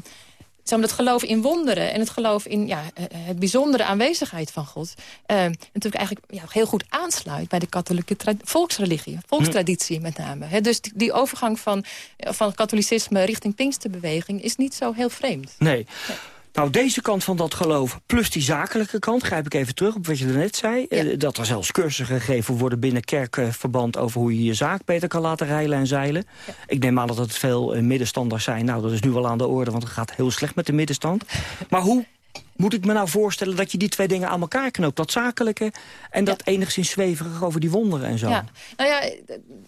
het geloof in wonderen en het geloof in ja, het bijzondere aanwezigheid van God... Uh, natuurlijk eigenlijk ja, heel goed aansluit bij de katholieke volksreligie, volkstraditie met name. He, dus die, die, overgang van, van katholicisme richting Pinksterbeweging is niet zo heel vreemd. Nee. nee. Nou, deze kant van dat geloof, plus die zakelijke kant... grijp ik even terug op wat je net zei. Ja. Uh, dat er zelfs cursussen gegeven worden binnen kerkverband... over hoe je je zaak beter kan laten rijlen en zeilen. Ja. Ik neem aan dat het veel uh, middenstanders zijn. Nou, dat is nu wel aan de orde, want het gaat heel slecht met de middenstand. Maar hoe moet ik me nou voorstellen dat je die twee dingen aan elkaar knoopt? Dat zakelijke en dat ja. enigszins zweverig over die wonderen en zo. Ja. Nou ja,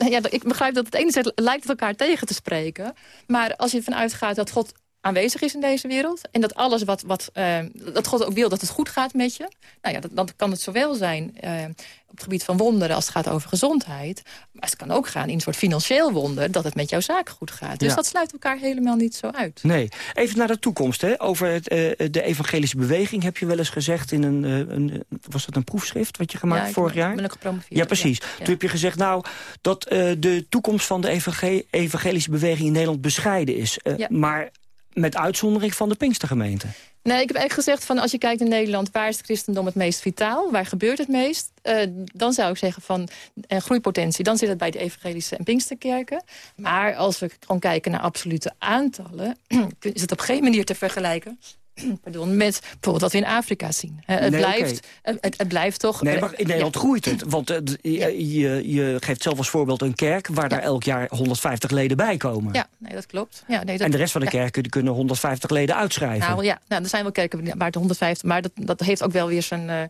ja, ik begrijp dat het ene lijkt het elkaar tegen te spreken. Maar als je ervan uitgaat dat God aanwezig is in deze wereld. En dat alles wat, wat uh, dat God ook wil dat het goed gaat met je. Nou ja, dat, dan kan het zowel zijn uh, op het gebied van wonderen als het gaat over gezondheid. Maar het kan ook gaan in een soort financieel wonder dat het met jouw zaak goed gaat. Dus ja. dat sluit elkaar helemaal niet zo uit. Nee. Even naar de toekomst. Hè. Over het, uh, de evangelische beweging heb je wel eens gezegd in een, een was dat een proefschrift wat je gemaakt ja, vorig jaar? Ben gepromoveerd. Ja, precies. Ja. Toen heb je gezegd nou dat de toekomst van de evangel evangelische beweging in Nederland bescheiden is. Maar met uitzondering van de Pinkstergemeente. Nee, ik heb eigenlijk gezegd van als je kijkt in Nederland... waar is het christendom het meest vitaal? Waar gebeurt het meest? Uh, dan zou ik zeggen van uh, groeipotentie. Dan zit het bij de evangelische en Pinksterkerken. Maar als we gewoon kijken naar absolute aantallen... is het op geen manier te vergelijken pardon, met bijvoorbeeld wat we in Afrika zien. Het, nee, blijft, okay. het, het, blijft toch... Nee, maar in Nederland ja. groeit het. Want uh, je, je, geeft zelf als voorbeeld een kerk... waar ja. daar elk jaar 150 leden bij komen. Ja, nee, dat klopt. Ja, nee, dat, en de rest van de kerken kunnen 150 leden uitschrijven. Nou ja, nou, er zijn wel kerken waar het 150... maar dat, dat heeft ook wel weer zijn... Uh,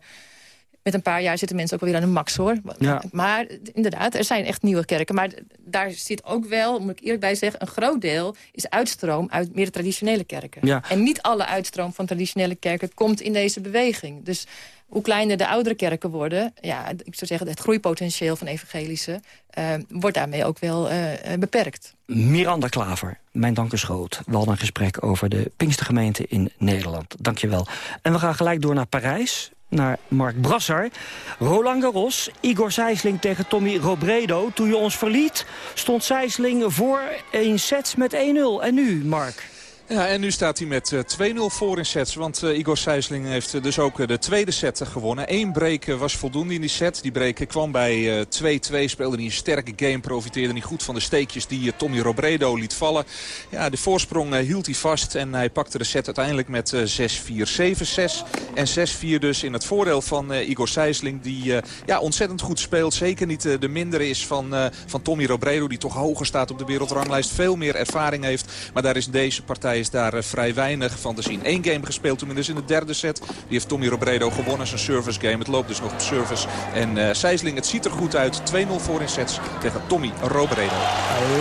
met een paar jaar zitten mensen ook wel weer aan de max, hoor. Ja. Maar inderdaad, er zijn echt nieuwe kerken. Maar daar zit ook wel, moet ik eerlijk bij zeggen... een groot deel is uitstroom uit meer traditionele kerken. Ja. En niet alle uitstroom van traditionele kerken komt in deze beweging. Dus hoe kleiner de oudere kerken worden... ja, ik zou zeggen, het groeipotentieel van evangelische... Uh, wordt daarmee ook wel uh, beperkt. Miranda Klaver, mijn dank is groot. We hadden een gesprek over de Pinkstergemeente in Nederland. Dank je wel. En we gaan gelijk door naar Parijs naar Mark Brassar. Roland Garros, Igor Sijsling tegen Tommy Robredo. Toen je ons verliet, stond Sijsling voor een set met 1-0. En nu, Mark? Ja, en nu staat hij met uh, 2-0 voor in sets. Want uh, Igor Sijsling heeft uh, dus ook de tweede set gewonnen. Eén break was voldoende in die set. Die break kwam bij 2-2. Speelde hij een sterke game. Profiteerde hij goed van de steekjes die Tommy Robredo liet vallen. Ja, de voorsprong hield hij vast. En hij pakte de set uiteindelijk met 6-4. 7-6 en 6-4 dus in het voordeel van Igor Sijsling. Die ja, ontzettend goed speelt. Zeker niet de mindere is van, van Tommy Robredo. Die toch hoger staat op de wereldranglijst. Veel meer ervaring heeft. Maar daar is deze partij hij is daar vrij weinig van te zien. Eén game gespeeld tenminste in de derde set. Die heeft Tommy Robredo gewonnen, zijn service game. Het loopt dus nog op service. En uh, het ziet er goed uit. 2-0 voor in sets tegen Tommy Robredo.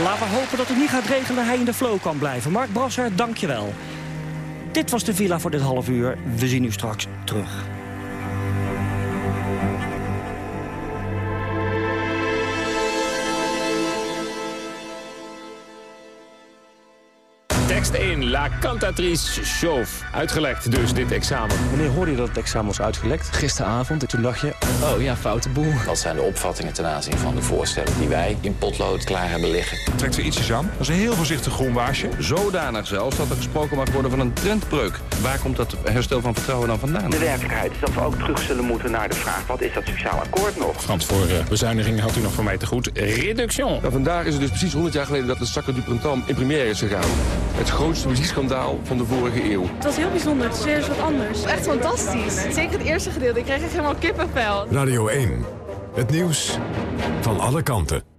Laten we hopen dat het niet gaat regelen. Hij in de flow kan blijven. Mark Brasser, dankjewel. Dit was de Villa voor dit half uur. We zien u straks terug. 1, La Cantatrice Chauve. Uitgelekt dus, dit examen. Wanneer hoorde je dat het examen was uitgelekt? Gisteravond. Toen dacht je, oh ja, foute boel. Wat zijn de opvattingen ten aanzien van de voorstellen die wij in potlood klaar hebben liggen? Trekt er ietsjes aan. Dat is een heel voorzichtig groenwaasje. Zodanig zelfs dat er gesproken mag worden van een trendbreuk. Waar komt dat herstel van vertrouwen dan vandaan? De werkelijkheid is dat we ook terug zullen moeten naar de vraag... wat is dat sociaal akkoord nog? Frans, voor uh, bezuiniging houdt u nog voor mij te goed. Reduction. Nou, vandaag is het dus precies 100 jaar geleden dat de Sacre du Printemps in première is gegaan. Het grootste muziekschandaal van de vorige eeuw. Het was heel bijzonder, het is weer eens wat anders. Echt fantastisch. Zeker het eerste gedeelte, ik kreeg echt helemaal kippenvel. Radio 1, het nieuws van alle kanten.